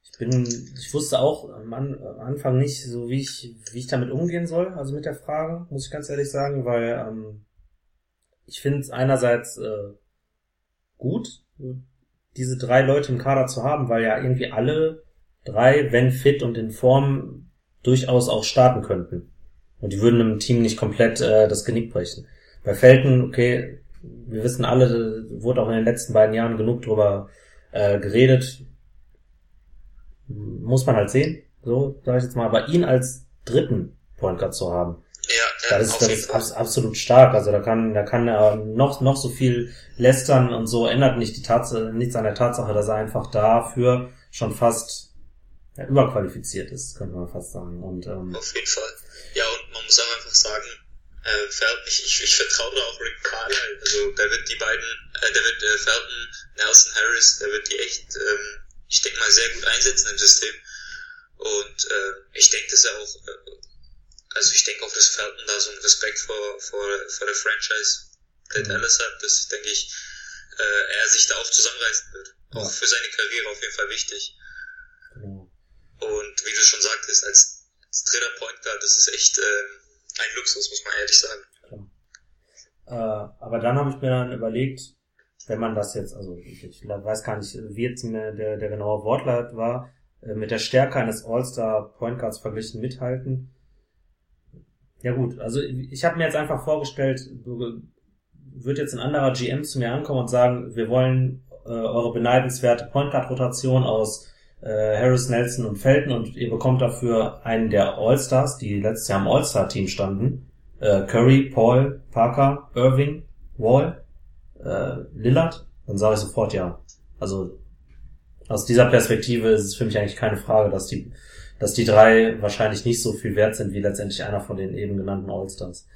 Ich bin, ich wusste auch am Anfang nicht, so wie ich, wie ich damit umgehen soll, also mit der Frage, muss ich ganz ehrlich sagen, weil, ähm, ich finde es einerseits äh, gut, diese drei Leute im Kader zu haben, weil ja irgendwie alle drei, wenn fit und in Form, durchaus auch starten könnten. Und die würden einem Team nicht komplett äh, das Genick brechen. Bei Felton, okay, wir wissen alle, wurde auch in den letzten beiden Jahren genug drüber äh, geredet. Muss man halt sehen, so sage ich jetzt mal. Aber ihn als dritten Point Guard zu haben, ja, das ist, das ist absolut stark. Also da kann, da kann er noch, noch so viel lästern und so ändert nicht die Tatsache, nichts an der Tatsache, dass er einfach dafür schon fast ja, überqualifiziert ist, könnte man fast sagen. Und, ähm, Auf jeden Fall. Ja, und man muss auch einfach sagen, äh, Felton, ich, ich, ich vertraue da auch Rick Carlisle. Also der wird die beiden, äh, der wird äh, Felton, Nelson Harris, der wird die echt, ähm, ich denke mal, sehr gut einsetzen im System. Und äh, ich denke, dass er auch äh, also ich denke auch, dass Felton da so einen Respekt vor, vor, vor der Franchise der mhm. Dallas hat, dass, denke ich, äh, er sich da auch zusammenreißen wird. Ja. Auch für seine Karriere auf jeden Fall wichtig. Mhm. Und wie du schon sagtest, als, als dritter Point Guard, das ist echt äh, ein Luxus, muss man ehrlich sagen. Äh, aber dann habe ich mir dann überlegt, wenn man das jetzt, also ich, ich weiß gar nicht, wie jetzt der, der genaue Wortlaut war, äh, mit der Stärke eines All-Star Point Guards verglichen mithalten, ja gut, also ich habe mir jetzt einfach vorgestellt, wird jetzt ein anderer GM zu mir ankommen und sagen, wir wollen äh, eure beneidenswerte Point Guard Rotation aus äh, Harris, Nelson und Felton und ihr bekommt dafür einen der All-Stars, die letztes Jahr im All-Star-Team standen. Äh, Curry, Paul, Parker, Irving, Wall, äh, Lillard, dann sage ich sofort ja. Also aus dieser Perspektive ist es für mich eigentlich keine Frage, dass die dass die drei wahrscheinlich nicht so viel wert sind wie letztendlich einer von den eben genannten All-Stars.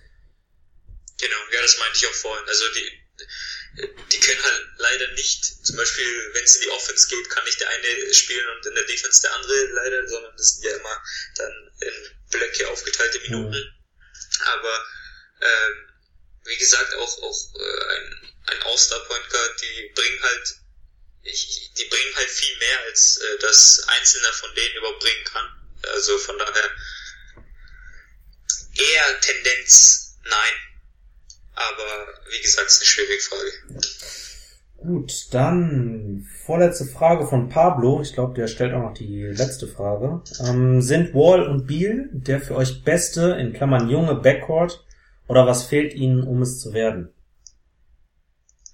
Genau, ja, das meinte ich auch vorhin. Also die, die können halt leider nicht, zum Beispiel, wenn es in die Offense geht, kann nicht der eine spielen und in der Defense der andere leider, sondern das sind ja immer dann in Blöcke aufgeteilte Minuten. Mhm. Aber ähm, wie gesagt, auch, auch äh, ein, ein All-Star-Point Guard, die bringen halt ich, die bringen halt viel mehr, als äh, das Einzelner von denen überhaupt bringen kann. Also von daher eher Tendenz nein. Aber wie gesagt, ist eine schwierige Frage. Gut, dann vorletzte Frage von Pablo. Ich glaube, der stellt auch noch die letzte Frage. Ähm, sind Wall und Beal der für euch beste, in Klammern junge Backcourt, oder was fehlt ihnen, um es zu werden?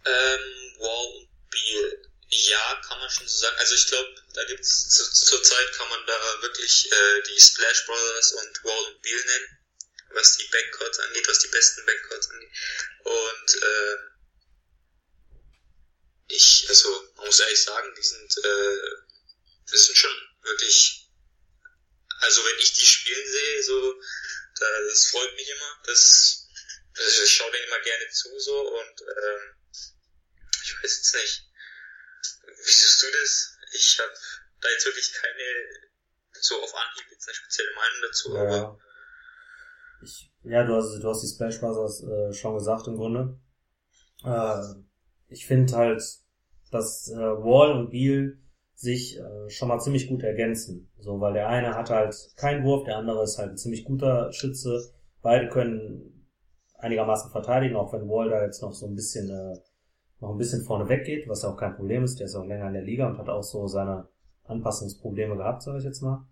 Ähm, Wall und Beal. Ja, kann man schon so sagen. Also ich glaube, da gibt's zu, zur Zeit kann man da wirklich äh, die Splash Brothers und Wall und Beal nennen was die Backcourts angeht, was die besten Backcourts angeht. Und äh, ich, also man muss ehrlich sagen, die sind, äh, das sind schon wirklich, also wenn ich die spielen sehe, so, das freut mich immer. Das, also ich schaue denen immer gerne zu so und ähm, ich weiß jetzt nicht. Wie siehst du das? Ich habe da jetzt wirklich keine so auf Anhieb jetzt eine spezielle Meinung dazu, ja. aber ich, ja, du hast, du hast die Splash Brothers äh, schon gesagt im Grunde. Äh, ich finde halt, dass äh, Wall und Beal sich äh, schon mal ziemlich gut ergänzen. So, weil der eine hat halt keinen Wurf, der andere ist halt ein ziemlich guter Schütze. Beide können einigermaßen verteidigen, auch wenn Wall da jetzt noch so ein bisschen äh, noch ein bisschen vorne weggeht, was ja auch kein Problem ist. Der ist auch länger in der Liga und hat auch so seine Anpassungsprobleme gehabt, sage ich jetzt mal.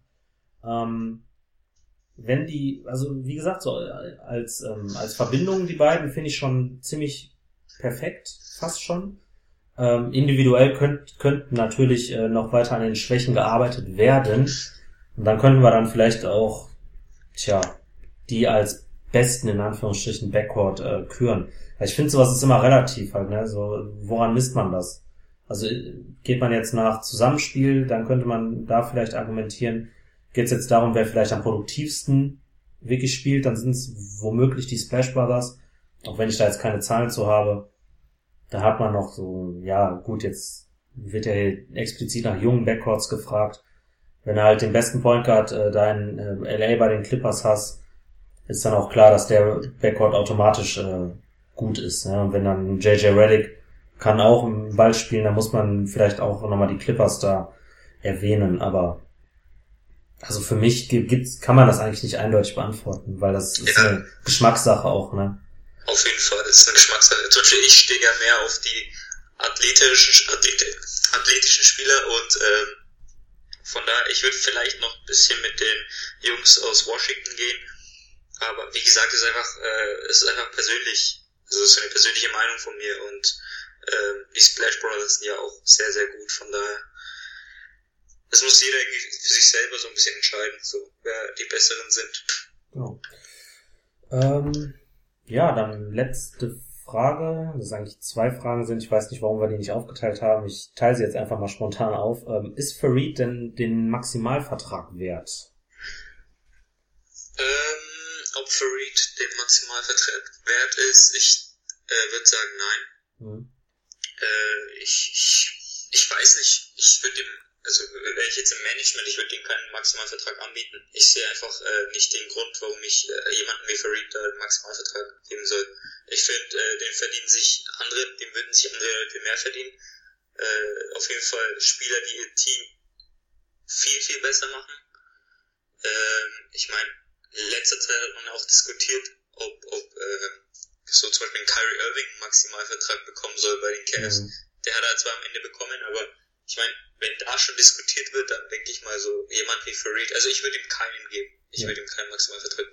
Ähm, wenn die, also wie gesagt, so als, ähm, als Verbindung die beiden finde ich schon ziemlich perfekt, fast schon. Ähm, individuell könnt, könnten natürlich äh, noch weiter an den Schwächen gearbeitet werden. Und dann könnten wir dann vielleicht auch, tja, die als besten in Anführungsstrichen Backcourt äh, küren. Ich finde sowas ist immer relativ halt, ne? So, woran misst man das? Also geht man jetzt nach Zusammenspiel, dann könnte man da vielleicht argumentieren, Geht es jetzt darum, wer vielleicht am produktivsten wirklich spielt, dann sind es womöglich die Splash Brothers. Auch wenn ich da jetzt keine Zahlen zu habe. Da hat man noch so, ja gut, jetzt wird ja explizit nach jungen Backcourts gefragt. Wenn du halt den besten Point Guard äh, da in äh, LA bei den Clippers hast, ist dann auch klar, dass der Backcourt automatisch äh, gut ist. Ja? Und wenn dann JJ Reddick kann auch im Ball spielen, dann muss man vielleicht auch nochmal die Clippers da erwähnen. Aber also für mich gibt's, kann man das eigentlich nicht eindeutig beantworten, weil das ist ja. eine Geschmackssache auch, ne? Auf jeden Fall, das ist eine Geschmackssache. Zum Beispiel, ich stehe ja mehr auf die athletischen, athletischen Spieler und ähm, von daher, ich würde vielleicht noch ein bisschen mit den Jungs aus Washington gehen. Aber wie gesagt, es ist einfach, äh, es ist einfach persönlich, also es ist eine persönliche Meinung von mir und äh, die Splash Brothers sind ja auch sehr, sehr gut. Von daher das muss jeder irgendwie für sich selber so ein bisschen entscheiden, so wer die besseren sind. Genau. Ähm, ja, dann letzte Frage. Das ist eigentlich zwei Fragen sind. Ich weiß nicht, warum wir die nicht aufgeteilt haben. Ich teile sie jetzt einfach mal spontan auf. Ähm, ist Farid denn den Maximalvertrag wert? Ähm, ob Farid den Maximalvertrag wert ist, ich äh, würde sagen nein. Mhm. Äh, ich, ich, ich weiß nicht. Ich würde dem also wäre ich jetzt im Management, ich würde ihm keinen Maximalvertrag anbieten. Ich sehe einfach äh, nicht den Grund, warum ich äh, jemanden wie Farid da einen Maximalvertrag geben soll. Ich finde, äh, den verdienen sich andere, dem würden sich andere Leute mehr verdienen. Äh, auf jeden Fall Spieler, die ihr Team viel, viel besser machen. Ähm, ich meine, in letzter Zeit hat man auch diskutiert, ob, ob äh, so zum Beispiel ein Kyrie Irving einen Maximalvertrag bekommen soll bei den Cavs. Mhm. Der hat er zwar am Ende bekommen, aber ich meine, wenn da schon diskutiert wird, dann denke ich mal so, jemand wie Farid, also ich würde ihm keinen geben. Ich ja. würde ihm keinen Maximalvertrag.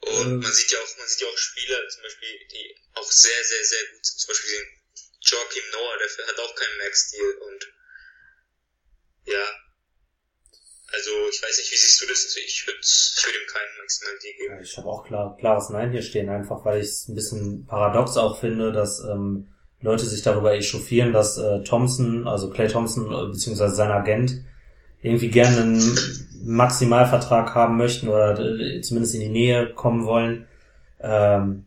Und ähm. man sieht ja auch, man sieht ja auch Spieler, zum Beispiel, die auch sehr, sehr, sehr gut sind. Zum Beispiel den Joachim Noah, der hat auch keinen Max-Deal und ja. Also ich weiß nicht, wie siehst du das? Also ich würde ich würd ihm keinen Maximal-Deal geben. ich habe auch klar, klares Nein hier stehen, einfach weil ich es ein bisschen paradox auch finde, dass ähm, Leute sich darüber echauffieren, dass äh, Thompson, also Clay Thompson äh, beziehungsweise sein Agent irgendwie gerne einen Maximalvertrag haben möchten oder äh, zumindest in die Nähe kommen wollen. Ähm,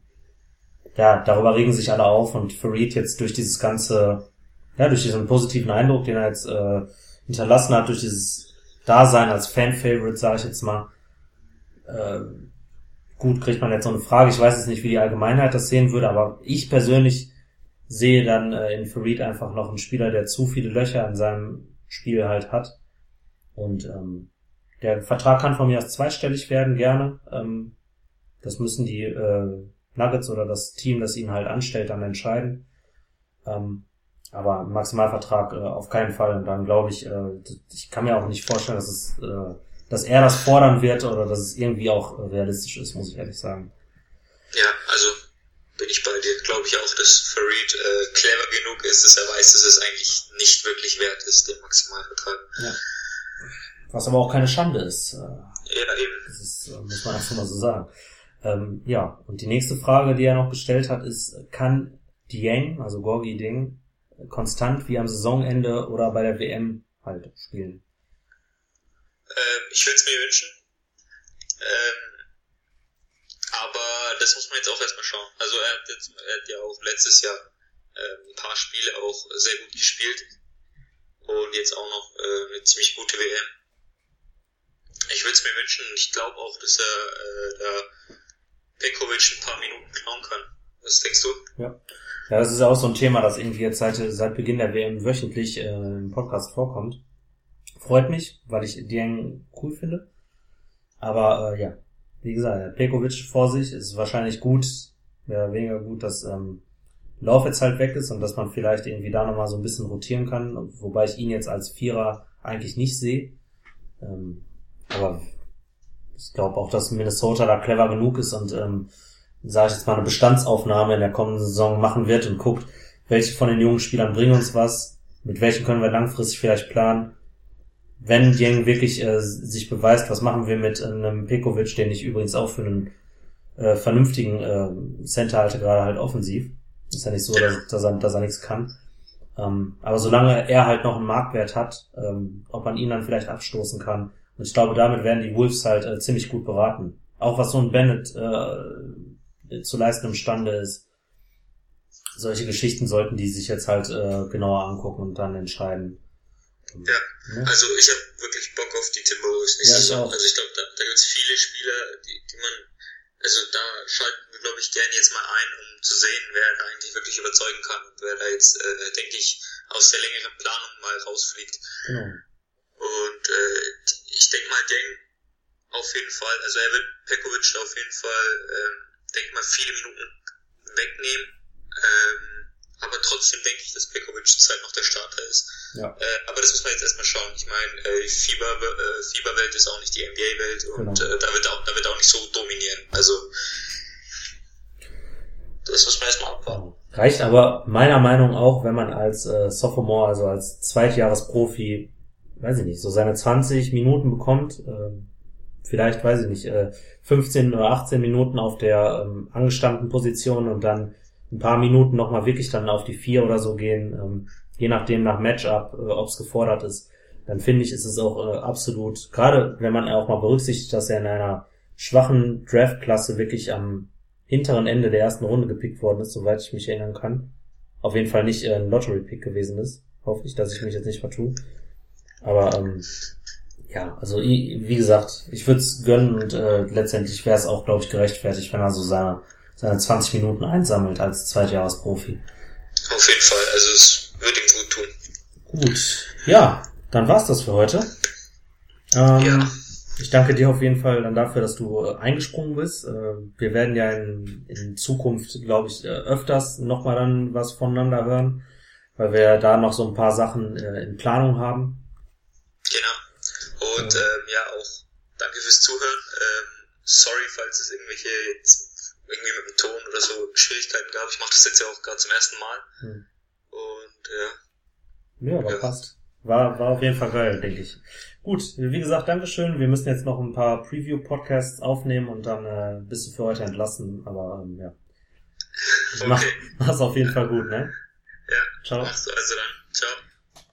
ja, darüber regen sich alle auf und Farid jetzt durch dieses ganze, ja, durch diesen positiven Eindruck, den er jetzt äh, hinterlassen hat, durch dieses Dasein als Fan-Favorite, sage ich jetzt mal, äh, gut, kriegt man jetzt so eine Frage. Ich weiß jetzt nicht, wie die Allgemeinheit das sehen würde, aber ich persönlich sehe dann äh, in Farid einfach noch einen Spieler, der zu viele Löcher in seinem Spiel halt hat. Und ähm, der Vertrag kann von mir aus zweistellig werden, gerne. Ähm, das müssen die äh, Nuggets oder das Team, das ihn halt anstellt, dann entscheiden. Ähm, aber Maximalvertrag äh, auf keinen Fall. Und dann glaube ich, äh, ich kann mir auch nicht vorstellen, dass es, äh, dass er das fordern wird oder dass es irgendwie auch realistisch ist, muss ich ehrlich sagen. Ja, also bin ich bei dir. Glaube ich auch, dass Farid äh, clever genug ist, dass er weiß, dass es eigentlich nicht wirklich wert ist, den Maximalvertrag. Ja. Was aber auch keine Schande ist. Äh, ja, eben. Das ist, äh, muss man einfach mal so sagen. Ähm, ja, und die nächste Frage, die er noch gestellt hat, ist, kann Dieng, also Gorgi Ding, konstant wie am Saisonende oder bei der WM halt spielen? Ähm, ich würde es mir wünschen. Ähm, aber das muss man jetzt auch erstmal schauen. Also er hat, jetzt, er hat ja auch letztes Jahr äh, ein paar Spiele auch sehr gut gespielt und jetzt auch noch äh, eine ziemlich gute WM. Ich würde es mir wünschen und ich glaube auch, dass er äh, da Pekovic ein paar Minuten klauen kann. Was denkst du? Ja. Ja, das ist auch so ein Thema, das irgendwie jetzt seit, seit Beginn der WM wöchentlich äh, im Podcast vorkommt. Freut mich, weil ich Dieng cool finde. Aber äh, ja, wie gesagt, Pekovic vor sich ist wahrscheinlich gut, mehr oder weniger gut, dass ähm, Lauf jetzt halt weg ist und dass man vielleicht irgendwie da nochmal so ein bisschen rotieren kann, wobei ich ihn jetzt als Vierer eigentlich nicht sehe. Ähm, aber ich glaube auch, dass Minnesota da clever genug ist und ähm, sage ich jetzt mal eine Bestandsaufnahme in der kommenden Saison machen wird und guckt, welche von den jungen Spielern bringen uns was, mit welchen können wir langfristig vielleicht planen. Wenn Jeng wirklich äh, sich beweist, was machen wir mit einem Pekovic, den ich übrigens auch für einen äh, vernünftigen äh, Center halte, gerade halt offensiv. Ist ja nicht so, dass, dass, er, dass er nichts kann. Ähm, aber solange er halt noch einen Marktwert hat, ähm, ob man ihn dann vielleicht abstoßen kann, und ich glaube, damit werden die Wolves halt äh, ziemlich gut beraten. Auch was so ein Bennett äh, zu leisten imstande ist. Solche Geschichten sollten die sich jetzt halt äh, genauer angucken und dann entscheiden. Ja, ja. also ich habe wirklich Bock auf die Timberwolves ja, Saison. Also ich glaube, da, da gibt es viele Spieler, die, die man, also da schalten wir, glaube ich, gerne jetzt mal ein, um zu sehen, wer da eigentlich wirklich überzeugen kann und wer da jetzt, äh, denke ich, aus der längeren Planung mal rausfliegt. Genau. Und äh, ich denke mal, Gang auf jeden Fall, also er wird Pekovic auf jeden Fall, ähm, denke mal, viele Minuten wegnehmen. Ähm, aber trotzdem denke ich, dass Pekovic zurzeit noch der Starter ist. Ja. Äh, aber das muss man jetzt erstmal schauen. Ich meine, äh, Fieber, äh, Fieberwelt ist auch nicht die NBA-Welt und genau. äh, da wird auch, da wird auch nicht so dominieren. Also das muss man erstmal abwarten. Reicht aber meiner Meinung auch, wenn man als äh, Sophomore, also als Zweitjahresprofi weiß ich nicht, so seine 20 Minuten bekommt, äh, vielleicht, weiß ich nicht, äh, 15 oder 18 Minuten auf der ähm, angestammten Position und dann ein paar Minuten nochmal wirklich dann auf die vier oder so gehen, ähm, je nachdem nach Matchup, äh, ob es gefordert ist, dann finde ich, ist es auch äh, absolut, gerade wenn man auch mal berücksichtigt, dass er in einer schwachen Draftklasse wirklich am hinteren Ende der ersten Runde gepickt worden ist, soweit ich mich erinnern kann. Auf jeden Fall nicht äh, ein Lottery-Pick gewesen ist. Hoffe ich, dass ich mich jetzt nicht vertue. Aber ähm, ja, also wie gesagt, ich würde es gönnen und äh, letztendlich wäre es auch, glaube ich, gerechtfertigt, wenn er so seine, seine 20 Minuten einsammelt als Zweitjahresprofi. Auf jeden Fall, also es würde ihm gut tun. Gut, ja, dann war's das für heute. Ähm, ja. Ich danke dir auf jeden Fall dann dafür, dass du äh, eingesprungen bist. Äh, wir werden ja in, in Zukunft, glaube ich, äh, öfters nochmal dann was voneinander hören, weil wir da noch so ein paar Sachen in Planung haben. Genau. Und ja, ähm, ja auch danke fürs Zuhören. Ähm, sorry, falls es irgendwelche jetzt irgendwie mit dem Ton oder so Schwierigkeiten gab. Ich mache das jetzt ja auch gerade zum ersten Mal. Hm. Und ja. Ja, aber ja. passt. War, war auf jeden Fall geil, denke ich. Gut, wie gesagt, Dankeschön. Wir müssen jetzt noch ein paar Preview-Podcasts aufnehmen und dann äh, bist du für heute entlassen. Aber ähm, ja. *laughs* Okay. Mach, mach's auf jeden Fall gut, ne? Ja. Ciao. Machst du also dann.